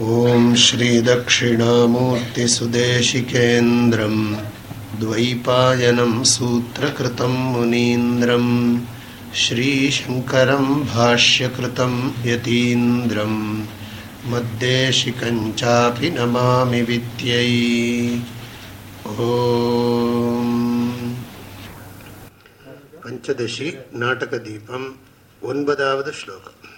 ॐ श्रीदक्षिणामूर्तिसुदेशिकेन्द्रं द्वैपायनं सूत्रकृतं मुनीन्द्रं श्रीशङ्करं भाष्यकृतं यतीन्द्रं मद्देशिकं चापि नमामि विद्यै। पञ्चदशी नाटकदीपम् नाटकदीपम्बदावद् श्लोकम्।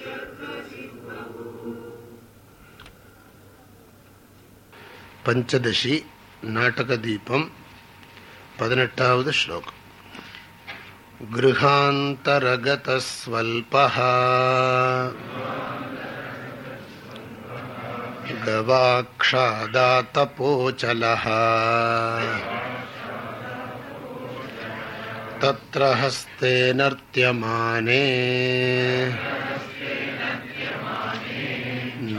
पञ्चदशी नाटकदीपं पदनेटावद् श्लोकः गृहान्तरगतस्वल्पः। गवाक्षादातपोचलः। तत्र हस्ते नर्त्यमाने।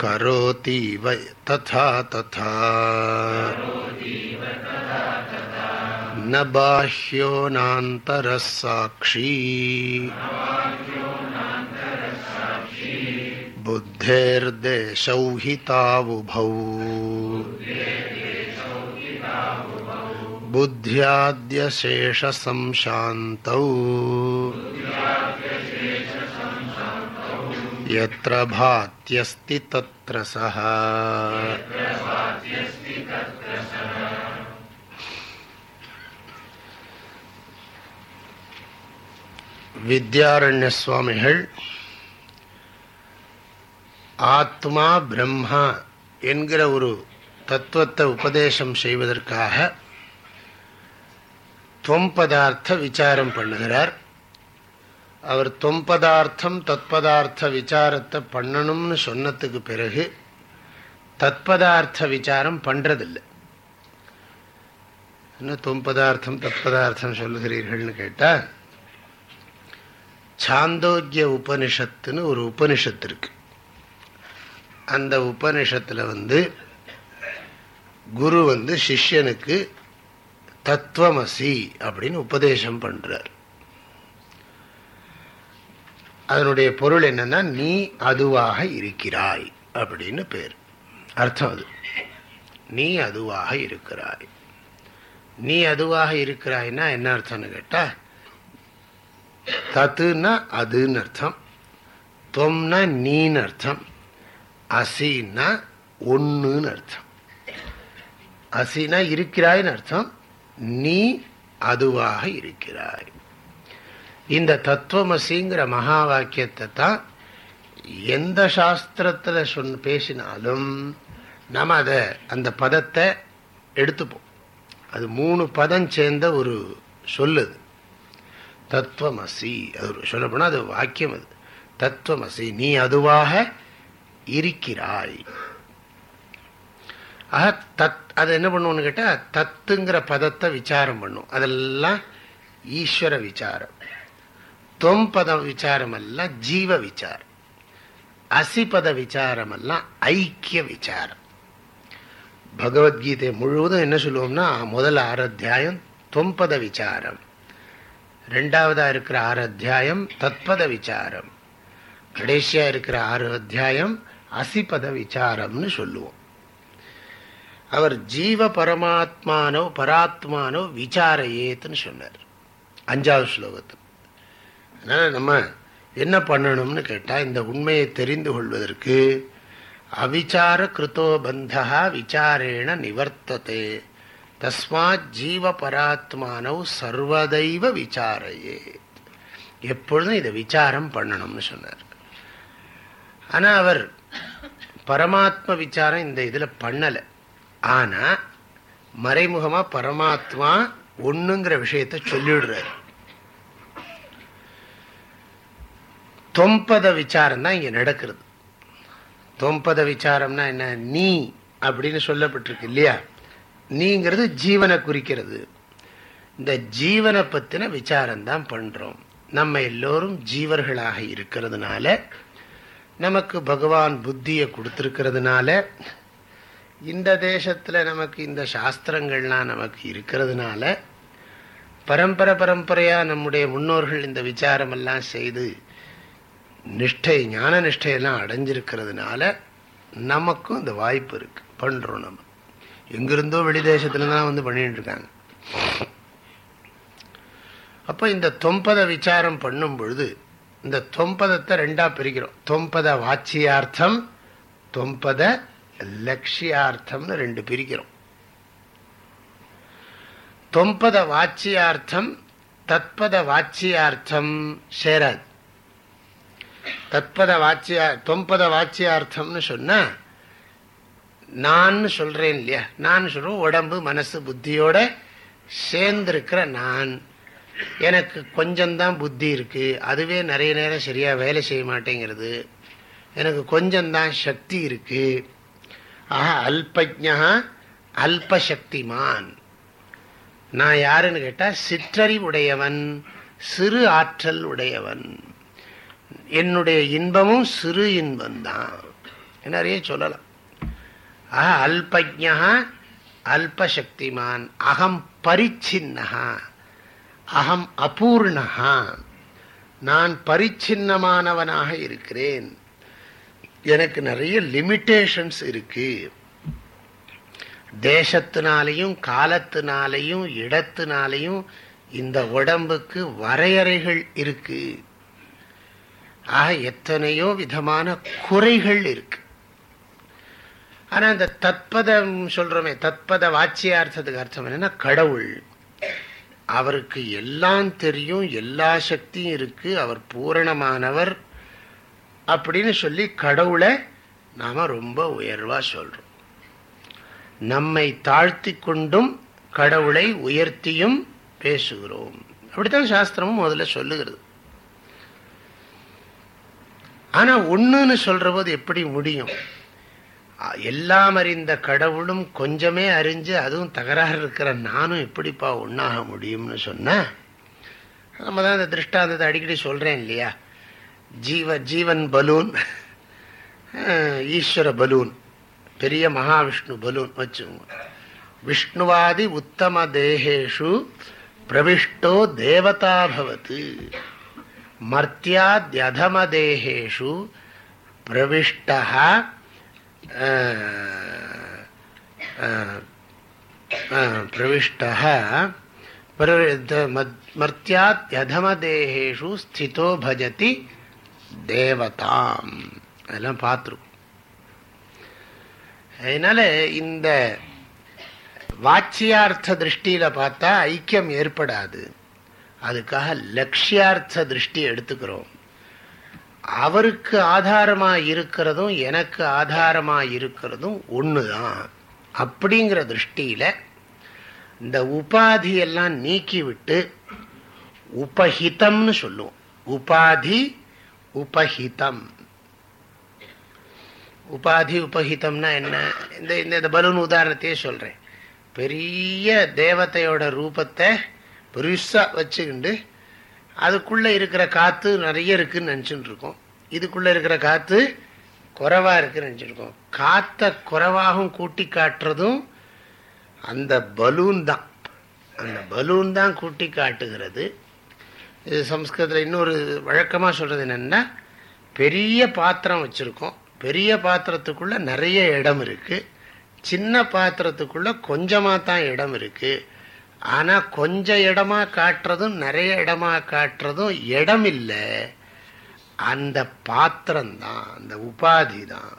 करोति तथा तथा। न बाह्यो नान्तरः साक्षी बुद्धेर्देशौ हि तावुभौ बुद्ध्याद्यशेषसंशान्तौ। यत्र भात्यस्ति तत्र सः வித்யாரண்ய சுவாமிகள் ஆத்மா பிரம்மா என்கிற ஒரு தத்துவத்தை உபதேசம் செய்வதற்காக தொம்பதார்த்த விசாரம் பண்ணுகிறார் அவர் தொம்பதார்த்தம் தத்பதார்த்த விசாரத்தை பண்ணணும்னு சொன்னதுக்கு பிறகு தத்பதார்த்த விசாரம் பண்ணுறதில்லை என்ன தொம்பதார்த்தம் தத்பதார்த்தம் சொல்லுகிறீர்கள்னு கேட்டால் சாந்தோக்கிய உபனிஷத்துன்னு ஒரு உபனிஷத்து இருக்கு. அந்த உபனிஷத்தில் வந்து குரு வந்து சிஷ்யனுக்கு தத்துவமசி அப்படின்னு உபதேசம் பண்ணுறார் அதனுடைய பொருள் என்னன்னா நீ அதுவாக இருக்கிறாய் அப்படின்னு பேர். அர்த்தம் அது. நீ அதுவாக இருக்கிறாய். நீ அதுவாக இருக்கிறாய்னா என்ன அர்த்தம்னு கேட்டா தத்துனா அதுன்னு அர்த்தம் தொம்னா நீன்னு அர்த்தம் அசின்னா ஒன்றுன்னு அர்த்தம். அசினா இருக்கிறாய்னு அர்த்தம் நீ அதுவாக இருக்கிறாய். இந்த தத்துவமசிங்கிற மகா வாக்கியத்தை தான் எந்த சாஸ்திரத்தில் சொன் பேசினாலும் நம்ம அதை அந்த பதத்தை எடுத்துப்போம். அது மூணு பதம் சேர்ந்த ஒரு சொல்லுது தத்துவமசி அது சொல்லப்போனால் அது வாக்கியம் அது. தத்துவமசி நீ அதுவாக இருக்கிறாய். ஆக தத் அது என்ன பண்ணுவோம்னு கேட்டால் தத்துங்கிற பதத்தை விசாரம் பண்ணும். அதெல்லாம் ஈஸ்வர விசாரம். தொம் பத விசாரம் ஜீவ விசாரம். அசிபத விசாரம் ஐக்கிய விசாரம். பகவத்கீதை முழுவதும் என்ன சொல்லுவோம்னா முதல் ஆறு அத்தியாயம் தொம்பத விசாரம். ரெண்டாவதா இருக்கிற ஆறு அத்தியாயம் தத்பத விசாரம். கடைசியா இருக்கிற ஆறு அத்தியாயம் அசிபத விசாரம்னு சொல்லுவோம். அவர் ஜீவ பரமாத்மானோ பராத்மானோ விசாரையேத்துன்னு சொன்னார். அஞ்சாவது ஸ்லோகத்தில். நம்ம என்ன பண்ணணும்னு கேட்டால் இந்த உண்மையை தெரிந்து கொள்வதற்கு அவிச்சார கிருத்தோ பந்தா விசாரேண நிவர்த்ததே. தஸ்மாத் ஜீவ பராத்மானவ் சர்வதைவ விசாரையே. எப்பொழுதும் இதை விசாரம் பண்ணணும்னு சொன்னார். ஆனா அவர் பரமாத்ம விசாரம் இந்த இதுல பண்ணல. ஆனா மறைமுகமா பரமாத்மா ஒண்ணுங்கிற விஷயத்த சொல்லிடுறாரு தொம்பத விசாரம் தான் இங்க நடக்கிறது. தொம்பத விசாரம்னா என்ன? நீ அப்படின்னு சொல்லப்பட்டிருக்கு இல்லையா? நீங்கிறது ஜீவனை குறிக்கிறது. இந்த ஜீவனை பத்தின விசாரம் தான் பண்றோம். நம்ம எல்லோரும் ஜீவர்களாக இருக்கிறதுனால நமக்கு பகவான் புத்தியை கொடுத்துருக்கிறதுனால இந்த தேசத்தில் நமக்கு இந்த சாஸ்திரங்கள்லாம் நமக்கு இருக்கிறதுனால பரம்பரை பரம்பரையாக நம்முடைய முன்னோர்கள் இந்த விசாரமெல்லாம் செய்து நிஷ்டை ஞான நிஷ்டையெல்லாம் அடைஞ்சிருக்கிறதுனால நமக்கும் இந்த வாய்ப்பு இருக்கு. பண்றோம் நம்ம. எங்கிருந்தோ வெளி தான் வந்து பண்ணிட்டு இருக்காங்க அப்போ இந்த தொம்பத விசாரம் பண்ணும் பொழுது இந்த தொம்பதத்தை ரெண்டா பிரிக்கிறோம். தொம்பத வாட்சியார்த்தம் தொம்பத லட்சியார்த்தம்னு ரெண்டு பிரிக்கிறோம். தொம்பத வாட்சியார்த்தம் தத்பத வாட்சியார்த்தம் சேராது. தத்பத வாச்சியா தொம்பத வாச்சியார்த்தம்னு சொன்னா நான் சொல்றேன் இல்லையா? நான் சொல்றேன். உடம்பு மனசு புத்தியோட சேர்ந்திருக்கிற நான். எனக்கு கொஞ்சம்தான் புத்தி இருக்கு. அதுவே நிறைய நேரம் சரியா வேலை செய்ய மாட்டேங்கிறது. எனக்கு கொஞ்சம்தான் சக்தி இருக்கு. ஆஹா அல்பஜா அல்பசக்திமான். நான் யாருன்னு கேட்டா சிற்றறிவுடையவன் சிறு ஆற்றல் உடையவன். என்னுடைய இன்பமும் சிறு இன்பம்தான். நிறைய சொல்லலாம்? ஆஹா அல்பஜா அல்பசக்திமான் அகம் பரிச்சின்னகா அகம் அபூர்ணஹா நான் பரிச்சின்னமானவனாக இருக்கிறேன். எனக்கு நிறைய லிமிட்டேஷன்ஸ் இருக்கு. தேசத்தினாலையும் காலத்தினாலையும் இடத்தினாலையும் இந்த உடம்புக்கு வரையறைகள் இருக்குது ஆக எத்தனையோ விதமான குறைகள் இருக்கு. ஆனா இந்த தத்பதம் சொல்றோமே தத்பத வாட்சியார்த்தத்துக்கு அர்த்தம் என்னன்னா கடவுள். அவருக்கு எல்லாம் தெரியும் எல்லா சக்தியும் இருக்கு அவர் பூரணமானவர் அப்படின்னு சொல்லி கடவுளை நாம ரொம்ப உயர்வா சொல்றோம். நம்மை தாழ்த்தி கொண்டும் கடவுளை உயர்த்தியும் பேசுகிறோம். அப்படித்தான் சாஸ்திரமும் முதல்ல சொல்லுகிறது. ஆனா ஒன்றுன்னு சொல்ற போது எப்படி முடியும்? எல்லாம் அறிந்த கடவுளும் கொஞ்சமே அறிஞ்சு அதுவும் தகராறு இருக்கிற நானும் எப்படிப்பா ஒன்றாக முடியும்னு சொன்ன நம்ம தான் இந்த திருஷ்டாந்தத்தை அடிக்கடி சொல்றேன் இல்லையா? ஜீவ ஜீவன் பலூன் ஈஸ்வர பலூன் பெரிய மகாவிஷ்ணு பலூன் வச்சுங்க. விஷ்ணுவாதி உத்தம தேகேஷு பிரவிஷ்டோ தேவதா பவத்து மர்த்தியாத்யதமதேகேஷு தேகேஷு பிரவிஷ்டா மர்த்தியாத்யதமதேகேஷு ஸ்திதோ பஜதி தேவதாம். அதெல்லாம் பார்த்துருக்கோம். அதனால இந்த வாட்சியார்த்த திருஷ்டியில பார்த்தா ஐக்கியம் ஏற்படாது. அதுக்காக லட்சியார்த்த திருஷ்டி எடுத்துக்கிறோம். அவருக்கு ஆதாரமாக இருக்கிறதும் எனக்கு ஆதாரமாக இருக்கிறதும் ஒண்ணுதான். அப்படிங்கிற திருஷ்டியில் இந்த உபாதியெல்லாம் நீக்கிவிட்டு உபஹிதம்னு சொல்லுவோம். உபாதி உபஹிதம். உபாதி உபஹிதம்னா என்ன? இந்த இந்த பலூன் உதாரணத்தையே சொல்கிறேன் பெரிய தேவதையோட ரூபத்தை பெருசாக வச்சுக்கிண்டு அதுக்குள்ளே இருக்கிற காற்று நிறைய இருக்குதுன்னு நினச்சிட்டு இருக்கோம். இதுக்குள்ளே இருக்கிற காற்று குறைவாக இருக்குன்னு நினச்சிருக்கோம் காற்றை குறைவாகவும் கூட்டி காட்டுறதும் அந்த பலூன் தான். அந்த பலூன் தான் கூட்டி காட்டுகிறது. இது சம்ஸ்கிருதத்தில் இன்னொரு வழக்கமாக சொல்கிறது என்னென்னா பெரிய பாத்திரம் வச்சுருக்கோம். பெரிய பாத்திரத்துக்குள்ளே நிறைய இடம் இருக்குது சின்ன பாத்திரத்துக்குள்ளே கொஞ்சமாக தான் இடம் இருக்குது ஆனா கொஞ்ச இடமா காட்டுறதும் நிறைய இடமா காட்டுறதும் இடம் இல்லை அந்த பாத்திரம் தான் அந்த உபாதி தான்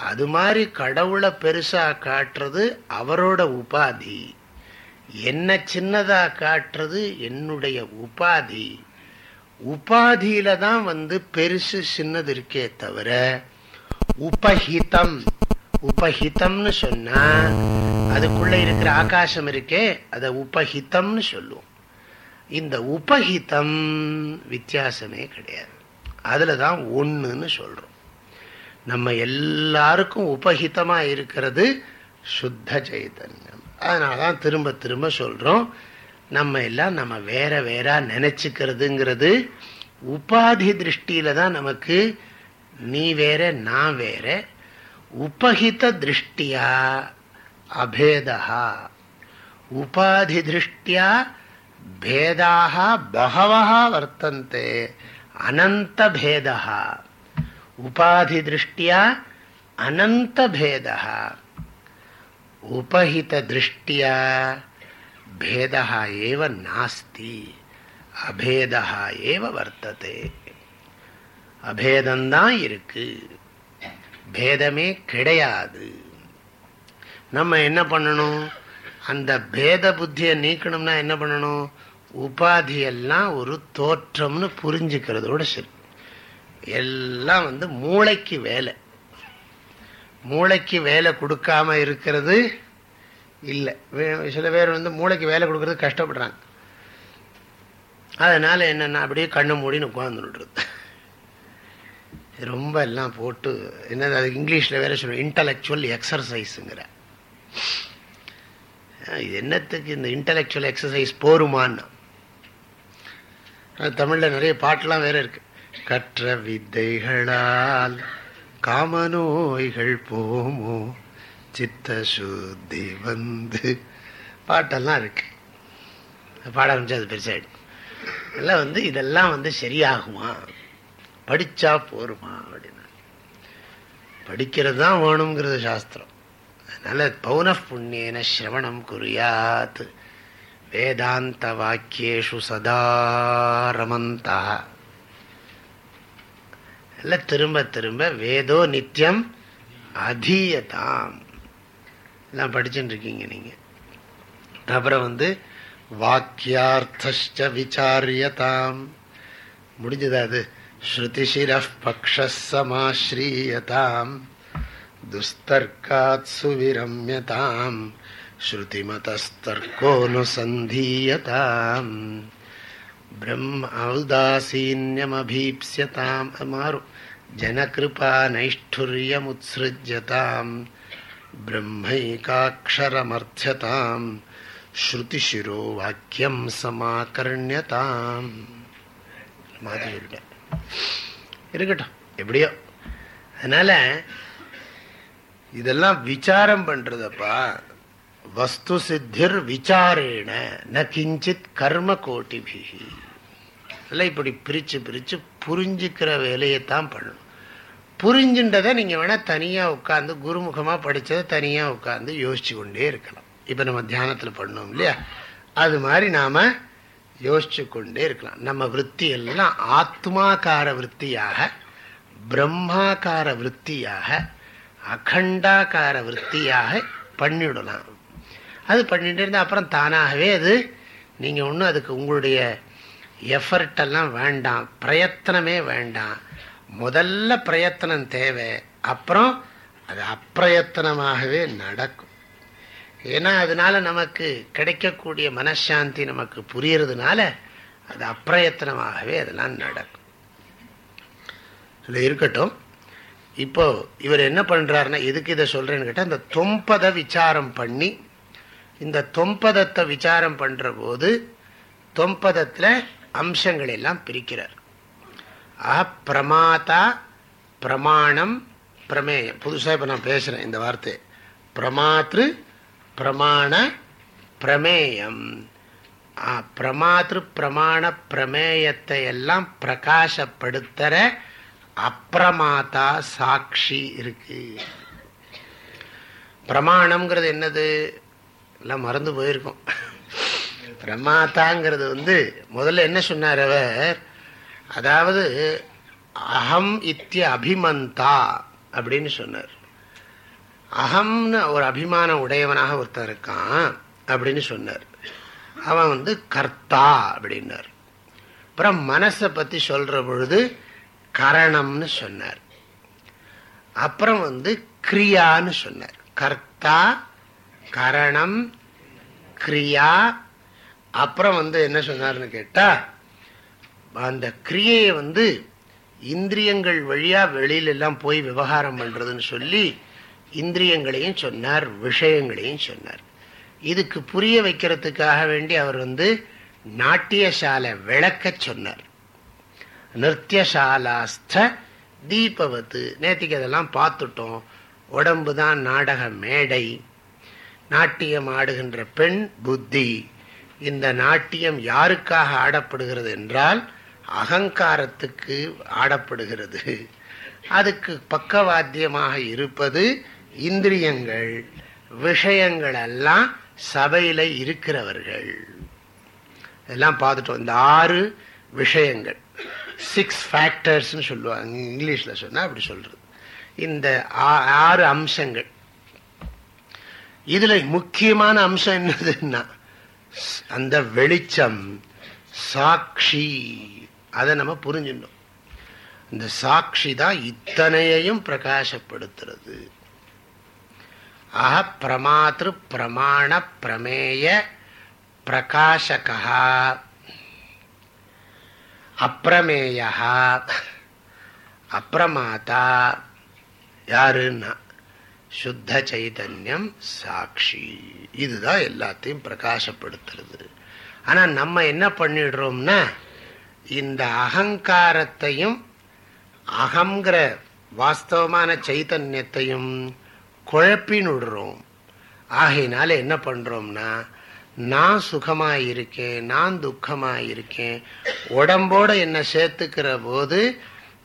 அது மாதிரி கடவுளை பெருசா காட்டுறது அவரோட உபாதி. என்ன சின்னதா காட்டுறது என்னுடைய உபாதி. உபாதியில தான் வந்து பெருசு சின்னது இருக்கே தவிர உபஹிதம் உபஹிதம்னு சொன்னா அதுக்குள்ள இருக்கிற ஆகாசம் இருக்கே அதை உபஹிதம்னு சொல்லுவோம். இந்த உபஹிதம் வித்தியாசமே கிடையாது. அதுலதான் ஒண்ணுன்னு சொல்றோம். நம்ம எல்லாருக்கும் உபஹிதமா இருக்கிறது சுத்த சைதன்யம். அதனாலதான் திரும்ப திரும்ப சொல்றோம் நம்ம எல்லாம் நம்ம வேற வேற நினைச்சுக்கிறதுங்கிறது உபாதி திருஷ்டியில தான் நமக்கு நீ வேற நான் வேற उपहित दृष्टिया अभेद। उपाधि दृष्टिया भेदा बहव वर्तन्ते अनंत भेद उपाधि दृष्टिया अनंत भेद उपहित दृष्टिया भेद नास्ति, अभेद एव वर्तते। अभेदम தான் பேதமே கிடையாது. நம்ம என்ன பண்ணணும்? அந்த பேத புத்தியை நீக்கணும்னா என்ன பண்ணணும்? உபாதியெல்லாம் ஒரு தோற்றம்னு புரிஞ்சுக்கிறதோட சரி. எல்லாம் வந்து மூளைக்கு வேலை. மூளைக்கு வேலை கொடுக்காம இருக்கிறது இல்லை. சில பேர் வந்து மூளைக்கு வேலை கொடுக்கறது கஷ்டப்படுறாங்க. அதனால என்னன்னா அப்படியே கண்ணு மூடின்னு உட்காந்துடுறது ரொம்ப எல்லாம் போட்டு என்னது அது இங்கிலீஷில் வேற சொல்லுவோம் இன்டலெக்சுவல் எக்ஸசைஸுங்கிற இது என்னத்துக்கு இந்த இன்டலெக்சுவல் எக்ஸசைஸ் போருமான்னு. தமிழில் நிறைய பாட்டெல்லாம் வேற இருக்கு. கற்ற வித்தைகளால் காமநோய்கள் போமோ சித்த சுத்தி வந்து பாட்டெல்லாம் இருக்கு. பாட ஆரம்பிச்சு அது பெருசாகிடும் எல்லாம் வந்து இதெல்லாம் வந்து சரியாகுமா? படிச்சா போருமா அப்படின்னா. படிக்கிறது தான் வேணுங்கிறது சாஸ்திரம். அதனால பௌன புண்ணியன சிரவணம் குறியாத் வேதாந்த வாக்கியேஷு சதா ரமந்தா. எல்லாம் திரும்ப திரும்ப வேதோ நித்தியம் அதீயதாம். எல்லாம் படிச்சுட்டு இருக்கீங்க நீங்க. அப்புறம் வந்து வாக்கியார்த்த விசாரியதாம். முடிஞ்சதா அது? श्रुतिशिरः पक्षः समाश्रीयतां दुस्तर्कात् सुविरम्यतां श्रुतिमतस्तर्कोऽनुसन्धीयताम्। ब्रह्म औदासीन्यमभीप्स्यताम् अमारु जनकृपानैष्ठुर्यमुत्सृज्यतां ब्रह्मैकाक्षरमर्थ्यतां श्रुतिशिरो वाक्यं समाकर्ण्यताम्। மாதிரி இருக்கட்டும். எப்படியோ. அதனால இதெல்லாம் விசாரம் பண்றதப்பா வஸ்து சித்திர் விசாரேன ந கிஞ்சித் கர்ம கோட்டிபிகி இல்லை இப்படி பிரிச்சு பிரிச்சு புரிஞ்சுக்கிற வேலையைத்தான் பண்ணணும். புரிஞ்சுன்றதை நீங்க வேணா தனியா உட்காந்து குருமுகமா படிச்சதை தனியா உட்காந்து யோசிச்சு கொண்டே இருக்கலாம். இப்ப நம்ம தியானத்துல பண்ணோம் இல்லையா? அது மாதிரி நாம யோசிச்சு கொண்டே இருக்கலாம். நம்ம விற்பி எல்லாம் ஆத்மாக்கார விற்பியாக பிரம்மாக்கார விற்பியாக அகண்டாக்கார விற்பியாக பண்ணிவிடலாம் அது பண்ணிட்டு இருந்தால் அப்புறம் தானாகவே அது நீங்கள் ஒன்றும் அதுக்கு உங்களுடைய எஃபர்ட் எல்லாம் வேண்டாம். பிரயத்தனமே வேண்டாம். முதல்ல பிரயத்தனம் தேவை. அப்புறம் அது அப்பிரயத்தனமாகவே நடக்கும். ஏன்னா அதனால நமக்கு கிடைக்கக்கூடிய மனசாந்தி நமக்கு புரியறதுனால அது அப்பிரயத்தனமாகவே அதெல்லாம் நடக்கும். இருக்கட்டும் இப்போ இவர் என்ன பண்றாருன்னா எதுக்கு இதை சொல்றேன்னு கேட்டால் இந்த தொம்பதை விசாரம் பண்ணி இந்த தொம்பதத்தை விசாரம் பண்ற போது தொம்பதத்துல அம்சங்கள் எல்லாம் பிரிக்கிறார். ஆஹ் பிரமாதா பிரமாணம் பிரமேயம். புதுசாக இப்போ நான் பேசுகிறேன் இந்த வார்த்தை பிரமாத்ரு பிரமாண பிரமேயம். பிரமாத்ரு பிரமாண பிரமேயத்தை எல்லாம் பிரகாசப்படுத்துற அப்பிரமாதா சாட்சி இருக்கு. பிரமாணம்ங்கிறது என்னது? எல்லாம் மறந்து போயிருக்கோம். பிரமாதாங்கிறது வந்து முதல்ல என்ன சொன்னார் அவர்? அதாவது அகம் இத்திய அபிமந்தா அப்படின்னு சொன்னார். அகம்னு ஒரு அபிமானம் உடையவனாக ஒருத்தன் இருக்கான் அப்படின்னு சொன்னார். அவன் வந்து கர்த்தா அப்படின்னார். அப்புறம் மனசை பற்றி சொல்கிற பொழுது கரணம்னு சொன்னார். அப்புறம் வந்து கிரியான்னு சொன்னார். கர்த்தா கரணம் கிரியா. அப்புறம் வந்து என்ன சொன்னார்னு கேட்டா அந்த கிரியையை வந்து இந்திரியங்கள் வழியா வெளியிலெல்லாம் போய் விவகாரம் பண்றதுன்னு சொல்லி இந்திரியங்களையும் சொன்னார் விஷயங்களையும் சொன்னார். இதுக்கு புரிய வைக்கிறதுக்காக வேண்டி அவர் வந்து நாட்டியசாலை விளக்க சொன்னார். நிருத்தியசாலாஸ்த தீபவத்து. நேத்திக்கு அதெல்லாம் பார்த்துட்டோம். உடம்பு தான் நாடக மேடை. நாட்டியம் ஆடுகின்ற பெண் புத்தி. இந்த நாட்டியம் யாருக்காக ஆடப்படுகிறது என்றால் அகங்காரத்துக்கு ஆடப்படுகிறது. அதுக்கு பக்கவாத்தியமாக இருப்பது இந்திரியங்கள் விஷயங்கள் எல்லாம் சபையில இருக்கிறவர்கள். எல்லாம் பார்த்துட்டோம். இந்த ஆறு விஷயங்கள். சிக்ஸ் ஃபேக்டர்ஸ்னு சொல்லுவாங்க. இங்கிலீஷ்ல சொன்னா அப்படி சொல்றது. இந்த ஆறு அம்சங்கள். இதுல முக்கியமான அம்சம் என்னதுன்னா அந்த வெளிச்சம் சாட்சி. அதை நம்ம புரிஞ்சிடணும் இந்த சாட்சி தான் இத்தனையையும் பிரகாசப்படுத்துறது. ஆக பிரமாத்திரு பிரமாண பிரமேய பிரகாசகா அப்பிரமேயா அப்பிரமாதா யாருன்னா? சுத்த சைதன்யம் சாட்சி. இதுதான் எல்லாத்தையும் பிரகாசப்படுத்துறது. ஆனால் நம்ம என்ன பண்ணிடுறோம்னா இந்த அகங்காரத்தையும் அகங்கிற வாஸ்தவமான சைத்தன்யத்தையும் குழப்பினுடுறோம். ஆகையினால என்ன பண்ணுறோம்னா நான் சுகமாக இருக்கேன் நான் துக்கமாக இருக்கேன் உடம்போட என்னை சேர்த்துக்கிற போது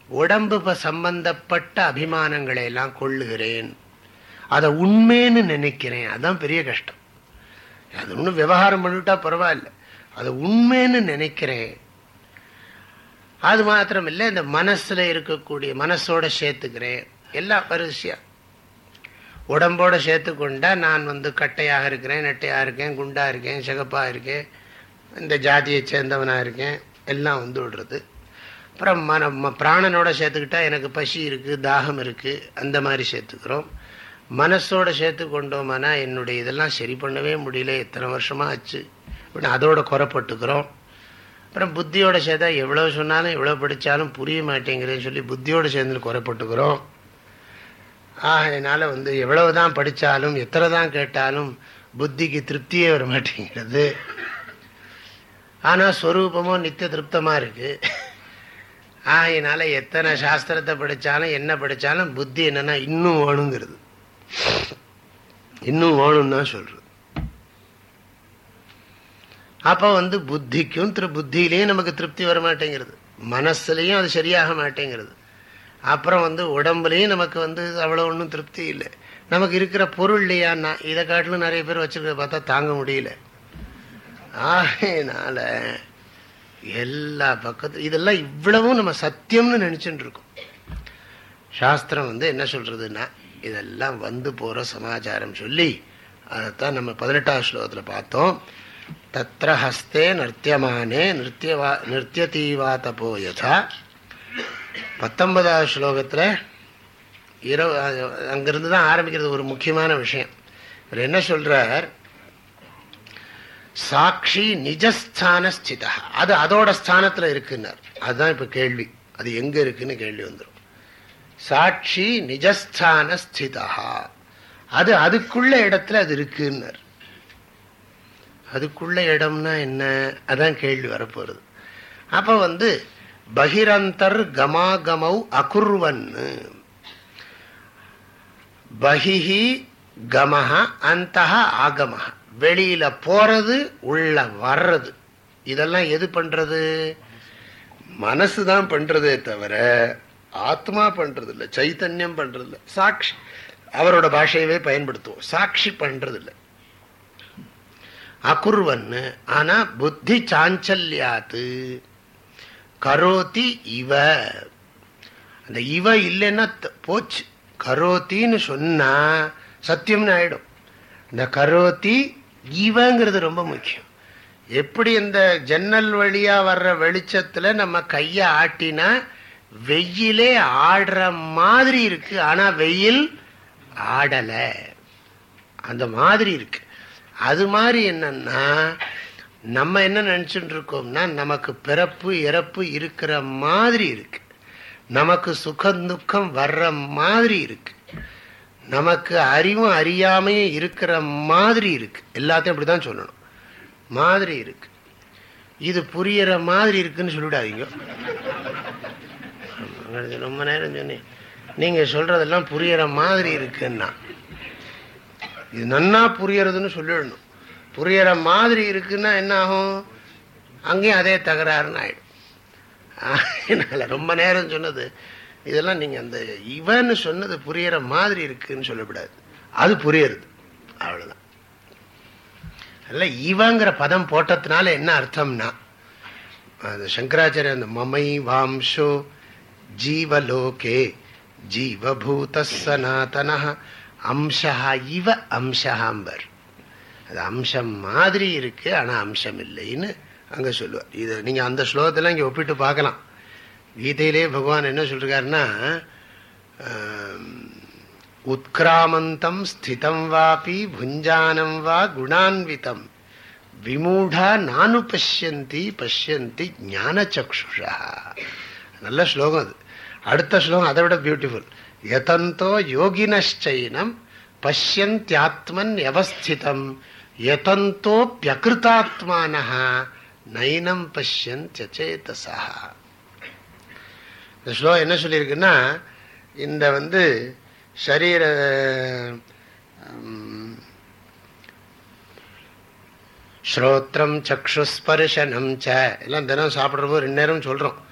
உடம்பு சம்பந்தப்பட்ட அபிமானங்களை எல்லாம் கொள்ளுகிறேன். அதை உண்மைன்னு நினைக்கிறேன். அதுதான் பெரிய கஷ்டம். அது ஒன்றும் விவகாரம் பண்ணிவிட்டா பரவாயில்ல. அதை உண்மைன்னு நினைக்கிறேன். அது மாத்திரம் இல்லை இந்த மனசில் இருக்கக்கூடிய மனசோட சேர்த்துக்கிறேன். எல்லாம் வரிசையா. உடம்போடு சேர்த்து கொண்டா நான் வந்து கட்டையாக இருக்கிறேன் நெட்டையாக இருக்கேன் குண்டாக இருக்கேன் சிகப்பாக இருக்கேன் இந்த ஜாதியை சேர்ந்தவனாக இருக்கேன் எல்லாம் வந்து விடுறது. அப்புறம் மன பிராணனோட சேர்த்துக்கிட்டா எனக்கு பசி இருக்குது தாகம் இருக்குது அந்த மாதிரி சேர்த்துக்கிறோம். மனசோட சேர்த்து கொண்டோமானா என்னுடைய இதெல்லாம் சரி பண்ணவே முடியல எத்தனை வருஷமாக ஆச்சு அப்படின்னு அதோட குறைப்பட்டுக்கிறோம். அப்புறம் புத்தியோட சேர்த்தா எவ்வளோ சொன்னாலும் எவ்வளோ படித்தாலும் புரிய மாட்டேங்கிறேன்னு சொல்லி புத்தியோடு சேர்ந்து குறைப்பட்டுக்கிறோம். ஆகையினால வந்து எவ்வளவுதான் படித்தாலும் எத்தனை தான் கேட்டாலும் புத்திக்கு திருப்தியே வர மாட்டேங்கிறது. ஆனால் ஸ்வரூபமும் நித்திய திருப்தமாக இருக்கு. ஆகையினால எத்தனை சாஸ்திரத்தை படித்தாலும் என்ன படித்தாலும் புத்தி என்னன்னா இன்னும் வேணுங்கிறது இன்னும் வேணும்னு தான் சொல்றது. அப்ப வந்து புத்திக்கும் திரு புத்தியிலையும் நமக்கு திருப்தி வர மாட்டேங்கிறது. மனசுலையும் அது சரியாக மாட்டேங்கிறது. அப்புறம் வந்து உடம்புலையும் நமக்கு வந்து அவ்வளோ ஒன்றும் திருப்தி இல்லை. நமக்கு இருக்கிற பொருள் இல்லையான்னா இதை காட்டிலும் நிறைய பேர் வச்சிருக்கிறத பார்த்தா தாங்க முடியல. ஆகையினால எல்லா பக்கத்து இதெல்லாம் இவ்வளவும் நம்ம சத்தியம்னு நினச்சிட்டு இருக்கோம். சாஸ்திரம் வந்து என்ன சொல்றதுன்னா இதெல்லாம் வந்து போற சமாச்சாரம் சொல்லி அதைத்தான் நம்ம பதினெட்டாவது ஸ்லோகத்தில் பார்த்தோம். தத்திர ஹஸ்தே நிறியமானே நிறியவா நிருத்தியதீவாத்தபோ யதா. பத்தொன்பதாவது ஸ்லோகத்தில் இரவு அங்கிருந்து தான் ஆரம்பிக்கிறது ஒரு முக்கியமான விஷயம். இவர் என்ன சொல்கிறார் சாட்சி நிஜஸ்தான ஸ்திதா அது அதோட ஸ்தானத்தில் இருக்குன்னார். அதுதான் இப்போ கேள்வி. அது எங்க இருக்குன்னு கேள்வி வந்துடும் சாட்சி நிஜஸ்தான ஸ்திதா அது அதுக்குள்ள இடத்துல அது இருக்குன்னார். அதுக்குள்ள இடம்னா என்ன? அதான் கேள்வி வரப்போகிறது அப்போ வந்து பகிரந்தர் கமாகமௌ அகுர்வன்னு பகிஹி கமஹ அந்த ஆகமஹ. வெளியில போறது உள்ள வர்றது. இதெல்லாம் எது பண்றது? மனசு தான் பண்றதே தவிர ஆத்மா பண்றது இல்லை சைத்தன்யம் பண்றது இல்லை சாட்சி அவரோட பாஷையவே பயன்படுத்துவோம். சாட்சி பண்றது இல்லை அகுர்வன்னு ஆனா புத்தி சாஞ்சல்யாத்து. கரோதி இவ. அந்த இவ இல்லைன்னா போச்சு. கரோத்தின்னு சொன்னா சத்தியம்னு ஆயிடும். இந்த கரோத்தி இவங்கிறது ரொம்ப முக்கியம். எப்படி இந்த ஜன்னல் வழியா வர்ற வெளிச்சத்துல நம்ம கைய ஆட்டினா வெயிலே ஆடுற மாதிரி இருக்கு. ஆனா வெயில் ஆடல. அந்த மாதிரி இருக்கு. அது மாதிரி என்னன்னா நம்ம என்ன நினச்சிட்டு இருக்கோம்னா நமக்கு பிறப்பு இறப்பு இருக்கிற மாதிரி இருக்கு. நமக்கு சுகம் துக்கம் வர்ற மாதிரி இருக்கு. நமக்கு அறிவும் அறியாமையும் இருக்கிற மாதிரி இருக்கு. எல்லாத்தையும் அப்படிதான் சொல்லணும். மாதிரி இருக்கு. இது புரியற மாதிரி இருக்குன்னு சொல்லிவிடாதீங்க. ரொம்ப நேரம் சொன்னேன். நீங்க சொல்றதெல்லாம் புரியற மாதிரி இருக்குன்னா இது நன்னா புரியறதுன்னு சொல்லிடணும். புரியற மாதிரி இருக்குன்னா என்ன ஆகும்? அங்கேயும் அதே தகராறுன்னு ஆயிடும். அதனால ரொம்ப நேரம் சொன்னது இதெல்லாம் நீங்க அந்த இவன்னு சொன்னது புரியற மாதிரி இருக்குன்னு சொல்லக்கூடாது. அது புரியறது. அவ்வளவுதான். அல்ல இவங்கிற பதம் போட்டதுனால என்ன அர்த்தம்னா அந்த சங்கராச்சாரிய அந்த மமை வாம்சோ ஜீவலோகே ஜீவபூத சனாதன அம்சா இவ அம்சஹாம்பர். அது அம்சம் மாதிரி இருக்கு ஆனா அம்சம் இல்லைன்னு அங்க சொல்லுவார். இது நீங்கள் அந்த ஸ்லோகத்தெல்லாம் இங்கே ஒப்பிட்டு பார்க்கலாம். கீதையிலே பகவான் என்ன சொல்றாருன்னா உத்கிராமந்தம் ஸ்திதம் வாபி புஞ்சானம் வா குணான்விதம். விமூடா நானு பசியந்தி பசியந்தி ஞான சக்ஷுஷா நல்ல ஸ்லோகம் அது. அடுத்த ஸ்லோகம் அதை விட பியூட்டிஃபுல் எதந்தோ யோகினச்சைனம் பசியந்தியாத்மன் எவஸ்திதம் யதந்தோப்பியகிருத்தாத்மான நைனம் சச்சேதசா இந்த ஸ்லோகம் என்ன சொல்லியிருக்குன்னா இந்த வந்து சரீர ஸ்ரோத்திரம் சக்ஷுஸ்பர்ஷனம் ச எல்லாம் தினம் சாப்பிட்றப்போ ரெண்டு நேரம் சொல்கிறோம்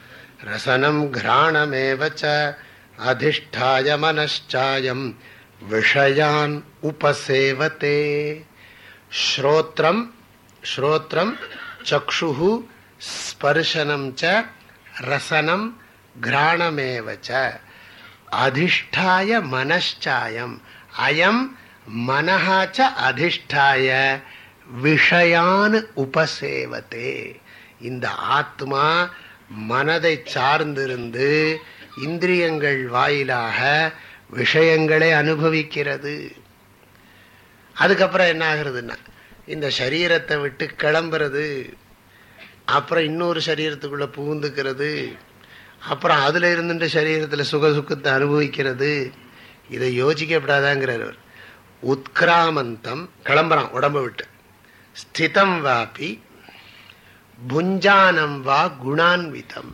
ரசனம் கிராணமேவச்ச அதிஷ்டாய மனச்சாயம் விஷயான் உபசேவத்தே. ஸ்ரோத்திரம் ஸ்ரோத்திரம் சக்ஷு ஸ்பர்ஷனம் ச ரசனம் கிராணமேவச்ச அதிஷ்டாய மனச்சாயம் அயம் மனஹாச்ச அதிஷ்டாய விஷயான் உபசேவத்தே இந்த ஆத்மா மனதை சார்ந்திருந்து இந்திரியங்கள் வாயிலாக விஷயங்களை அனுபவிக்கிறது. அதுக்கப்புறம் என்ன ஆகுறதுன்னா இந்த சரீரத்தை விட்டு கிளம்புறது அப்புறம் இன்னொரு சரீரத்துக்குள்ள புகுந்துக்கிறது அப்புறம் அதுல இருந்துட்டு சரீரத்தில் சுக சுக்கத்தை அனுபவிக்கிறது இதை யோசிக்கப்படாதாங்கிறார் உத்கிராமந்தம் கிளம்புறான் உடம்பு விட்டு. ஸ்திதம் வாபி புஞ்சானம் வா குணான்விதம்.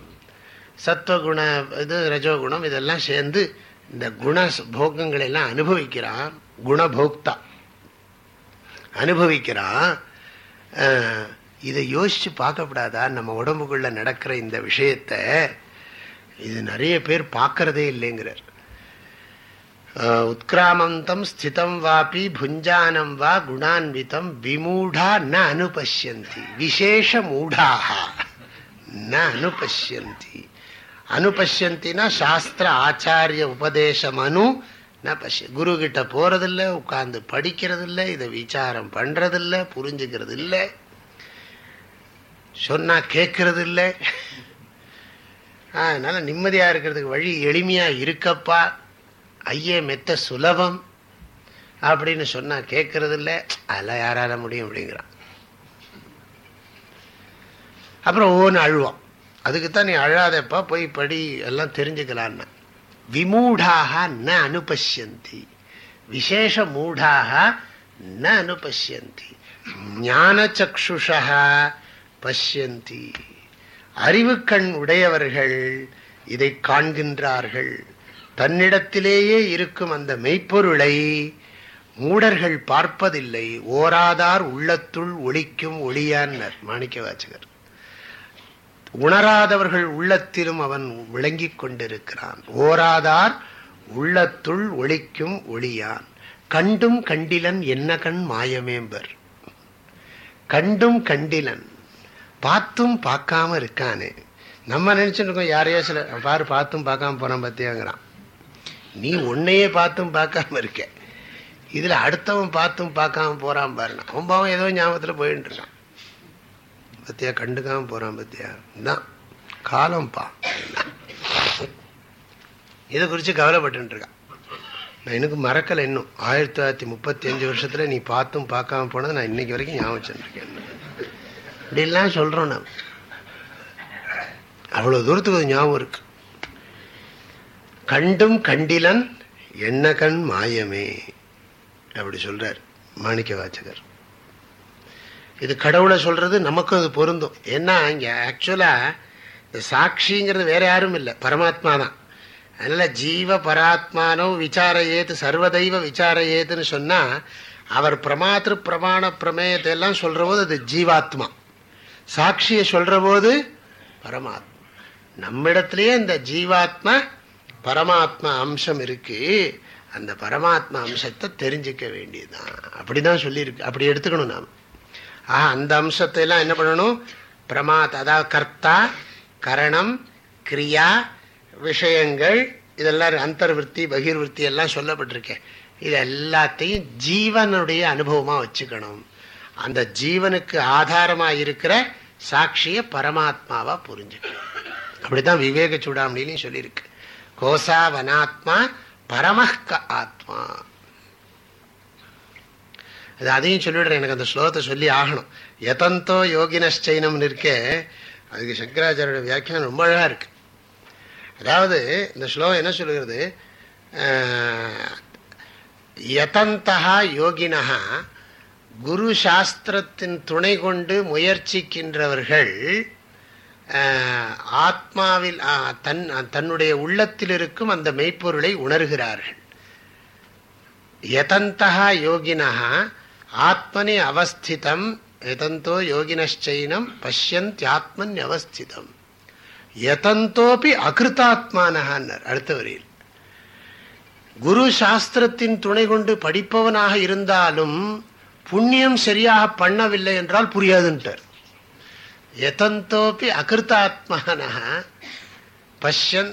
சத்வகுண இது ரஜோகுணம் இதெல்லாம் சேர்ந்து இந்த குண போகங்களை எல்லாம் அனுபவிக்கிறான் குணபோக்தா. அனுபவிக்கிறான் இதை யோசிச்சு பார்க்கக்கூடாதா நம்ம உடம்புக்குள்ள நடக்கிற இந்த விஷயத்த இது நிறைய பேர் பார்க்கறதே இல்லைங்கிறார். உத்கிராமந்தம் ஸ்திதம் வாபி புஞ்சானம் வா குணான்விதம் விமூடா ந அனுபஷ்யந்தி. விசேஷ மூடாக ந அனுபஷ்யந்தி. அனுபஷ்யந்தினா சாஸ்திர ஆச்சாரிய உபதேசம் அனு நான் பஷ்ய குரு கிட்ட போறதில்ல உட்கார்ந்து படிக்கிறது இல்லை இதை விசாரம் பண்றதில்ல புரிஞ்சுக்கிறது இல்லை சொன்னா கேட்கறது இல்லை அதனால நிம்மதியா இருக்கிறதுக்கு வழி எளிமையா இருக்கப்பா. ஐயே மெத்த சுலபம் அப்படின்னு சொன்னா கேட்கறது இல்லை அதெல்லாம் யாரால முடியும் அப்படிங்கிறான். அப்புறம் ஒவ்வொன்று அழுவான். அதுக்குத்தான் நீ அழாதப்பா போய் படி எல்லாம் தெரிஞ்சுக்கலான்னு. விமூடாக ந அனுபஷ்யந்தி விசேஷ மூடாக ந அனுபஷ்யந்தி ஞான சக்ஷுஷா பஷ்யந்தி அறிவுக்கண் உடையவர்கள் இதை காண்கின்றார்கள்। தன்னிடத்திலேயே இருக்கும் அந்த மெய்ப்பொருளை மூடர்கள் பார்ப்பதில்லை. ஓராதார் உள்ளத்துள் ஒளிக்கும் ஒளியான்னர் மாணிக்க வாச்சகர் உணராதவர்கள் உள்ளத்திலும் அவன் விளங்கிக் கொண்டிருக்கிறான். ஓராதார் உள்ளத்துள் ஒளிக்கும் ஒளியான். கண்டும் கண்டிலன் என்ன கண் மாயமேம்பர். கண்டும் கண்டிலன். பார்த்தும் பார்க்காம இருக்கானே. நம்ம நினைச்சுட்டு இருக்கோம் யாரையோ சில பாரு பார்த்தும் பார்க்காம போறான் பத்தியாங்கிறான். நீ உன்னையே பார்த்தும் பார்க்காம இருக்க. இதுல அடுத்தவன் பார்த்தும் பார்க்காம போறான் பாருனா அவன் பாவம் ஏதோ ஞாபகத்துல போயிட்டு இருக்கான். பத்தியா? கண்டுக்காம போறான் பத்தியா? தான் காலம்ப்பா இதை குறித்து கவலைப்பட்டு நான் எனக்கு மறக்கலை இன்னும். ஆயிரத்தி தொள்ளாயிரத்தி முப்பத்தி அஞ்சு வருஷத்துல நீ பார்த்தும் பார்க்காம போனதை நான் இன்னைக்கு வரைக்கும் ஞாபகம் வச்சுருக்கேன். இப்படிலாம் சொல்றோம் நான் அவ்வளவு தூரத்துக்கு அது ஞாபகம் இருக்கு. கண்டும் கண்டிலன் என்ன கண் மாயமே? அப்படி சொல்கிறார் மாணிக்க வாச்சகர் இது கடவுளை சொல்றது நமக்கும் அது பொருந்தும். ஏன்னா இங்கே ஆக்சுவலா இந்த சாட்சிங்கிறது வேற யாரும் இல்லை. பரமாத்மா தான். அதனால ஜீவ பராத்மானோ விசாரையேத்து சர்வதைவ ஏதுன்னு சொன்னா அவர் பிரமாத்திரு பிரமாண பிரமேயத்தை எல்லாம் சொல்ற போது அது ஜீவாத்மா. சாட்சியை சொல்ற போது பரமாத்மா. நம்மிடத்திலேயே இந்த ஜீவாத்மா பரமாத்மா அம்சம் இருக்கு. அந்த பரமாத்மா அம்சத்தை தெரிஞ்சுக்க வேண்டியதுதான். அப்படிதான் சொல்லியிருக்கு. அப்படி எடுத்துக்கணும் நாம். ஆஹா அந்த அம்சத்தை எல்லாம் என்ன பண்ணணும்? பிரமாத் அதாவது கர்த்தா கரணம் கிரியா விஷயங்கள் இதெல்லாம் அந்தர்விற்பி பகிர்விற்பி எல்லாம் சொல்லப்பட்டிருக்கேன் இது எல்லாத்தையும் ஜீவனுடைய அனுபவமா வச்சுக்கணும். அந்த ஜீவனுக்கு ஆதாரமா இருக்கிற சாட்சிய பரமாத்மாவா புரிஞ்சுக்கணும். அப்படிதான் விவேக சூடாமணிலையும் சொல்லியிருக்கு. கோசாவனாத்மா பரமஹ்க ஆத்மா. அது அதையும் சொல்லிடுறேன் எனக்கு அந்த ஸ்லோகத்தை சொல்லி ஆகணும். எதந்தோ யோகினச்சைனம்னு இருக்கே அதுக்கு சங்கராச்சாரியோட வியாக்கியானம் ரொம்ப அழகாக இருக்கு. அதாவது இந்த ஸ்லோகம் என்ன சொல்லுகிறது? யதந்தா யோகினஹா குரு சாஸ்திரத்தின் துணை கொண்டு முயற்சிக்கின்றவர்கள் ஆத்மாவில் தன் தன்னுடைய உள்ளத்தில் இருக்கும் அந்த மெய்ப்பொருளை உணர்கிறார்கள். யதந்தா யோகினஹா ஆத்மனி அவஸ்திதம் எதந்தோ யோகினச்சைனம் பஷ்யந்தியாத்மன் அவஸ்திதம் எதந்தோப்பி அகிருத்தாத்மானஹான்னர் அடுத்த வரியில். குரு சாஸ்திரத்தின் துணை கொண்டு படிப்பவனாக இருந்தாலும் புண்ணியம் சரியாக பண்ணவில்லை என்றால் புரியாதுன்ட்டார். எதந்தோப்பி அகிருத்தாத்மான பஷ்யன்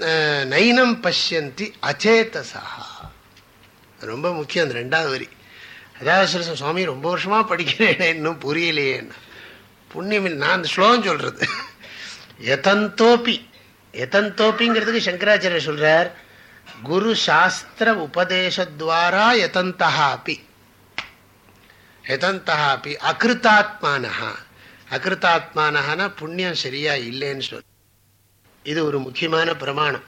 நைனம் பஷ்யந்தி அச்சேதசா ரொம்ப முக்கியம் அந்த ரெண்டாவது வரி. அதாவது சுவாமி ரொம்ப வருஷமா படிக்கிறேன் இன்னும் புரியலையே. புண்ணியம் நான் அந்த ஸ்லோகம் சொல்றது. எதந்தோப்பி எதந்தோப்பிங்கிறதுக்கு சங்கராச்சாரியர் சொல்றார் குரு சாஸ்திர உபதேசத்வாரா எதந்தஹாப்பி எதந்தஹாப்பி அகிருத்தாத்மானஹா. அகிருத்தாத்மானஹானா புண்ணியம் சரியா இல்லைன்னு சொல். இது ஒரு முக்கியமான பிரமாணம்.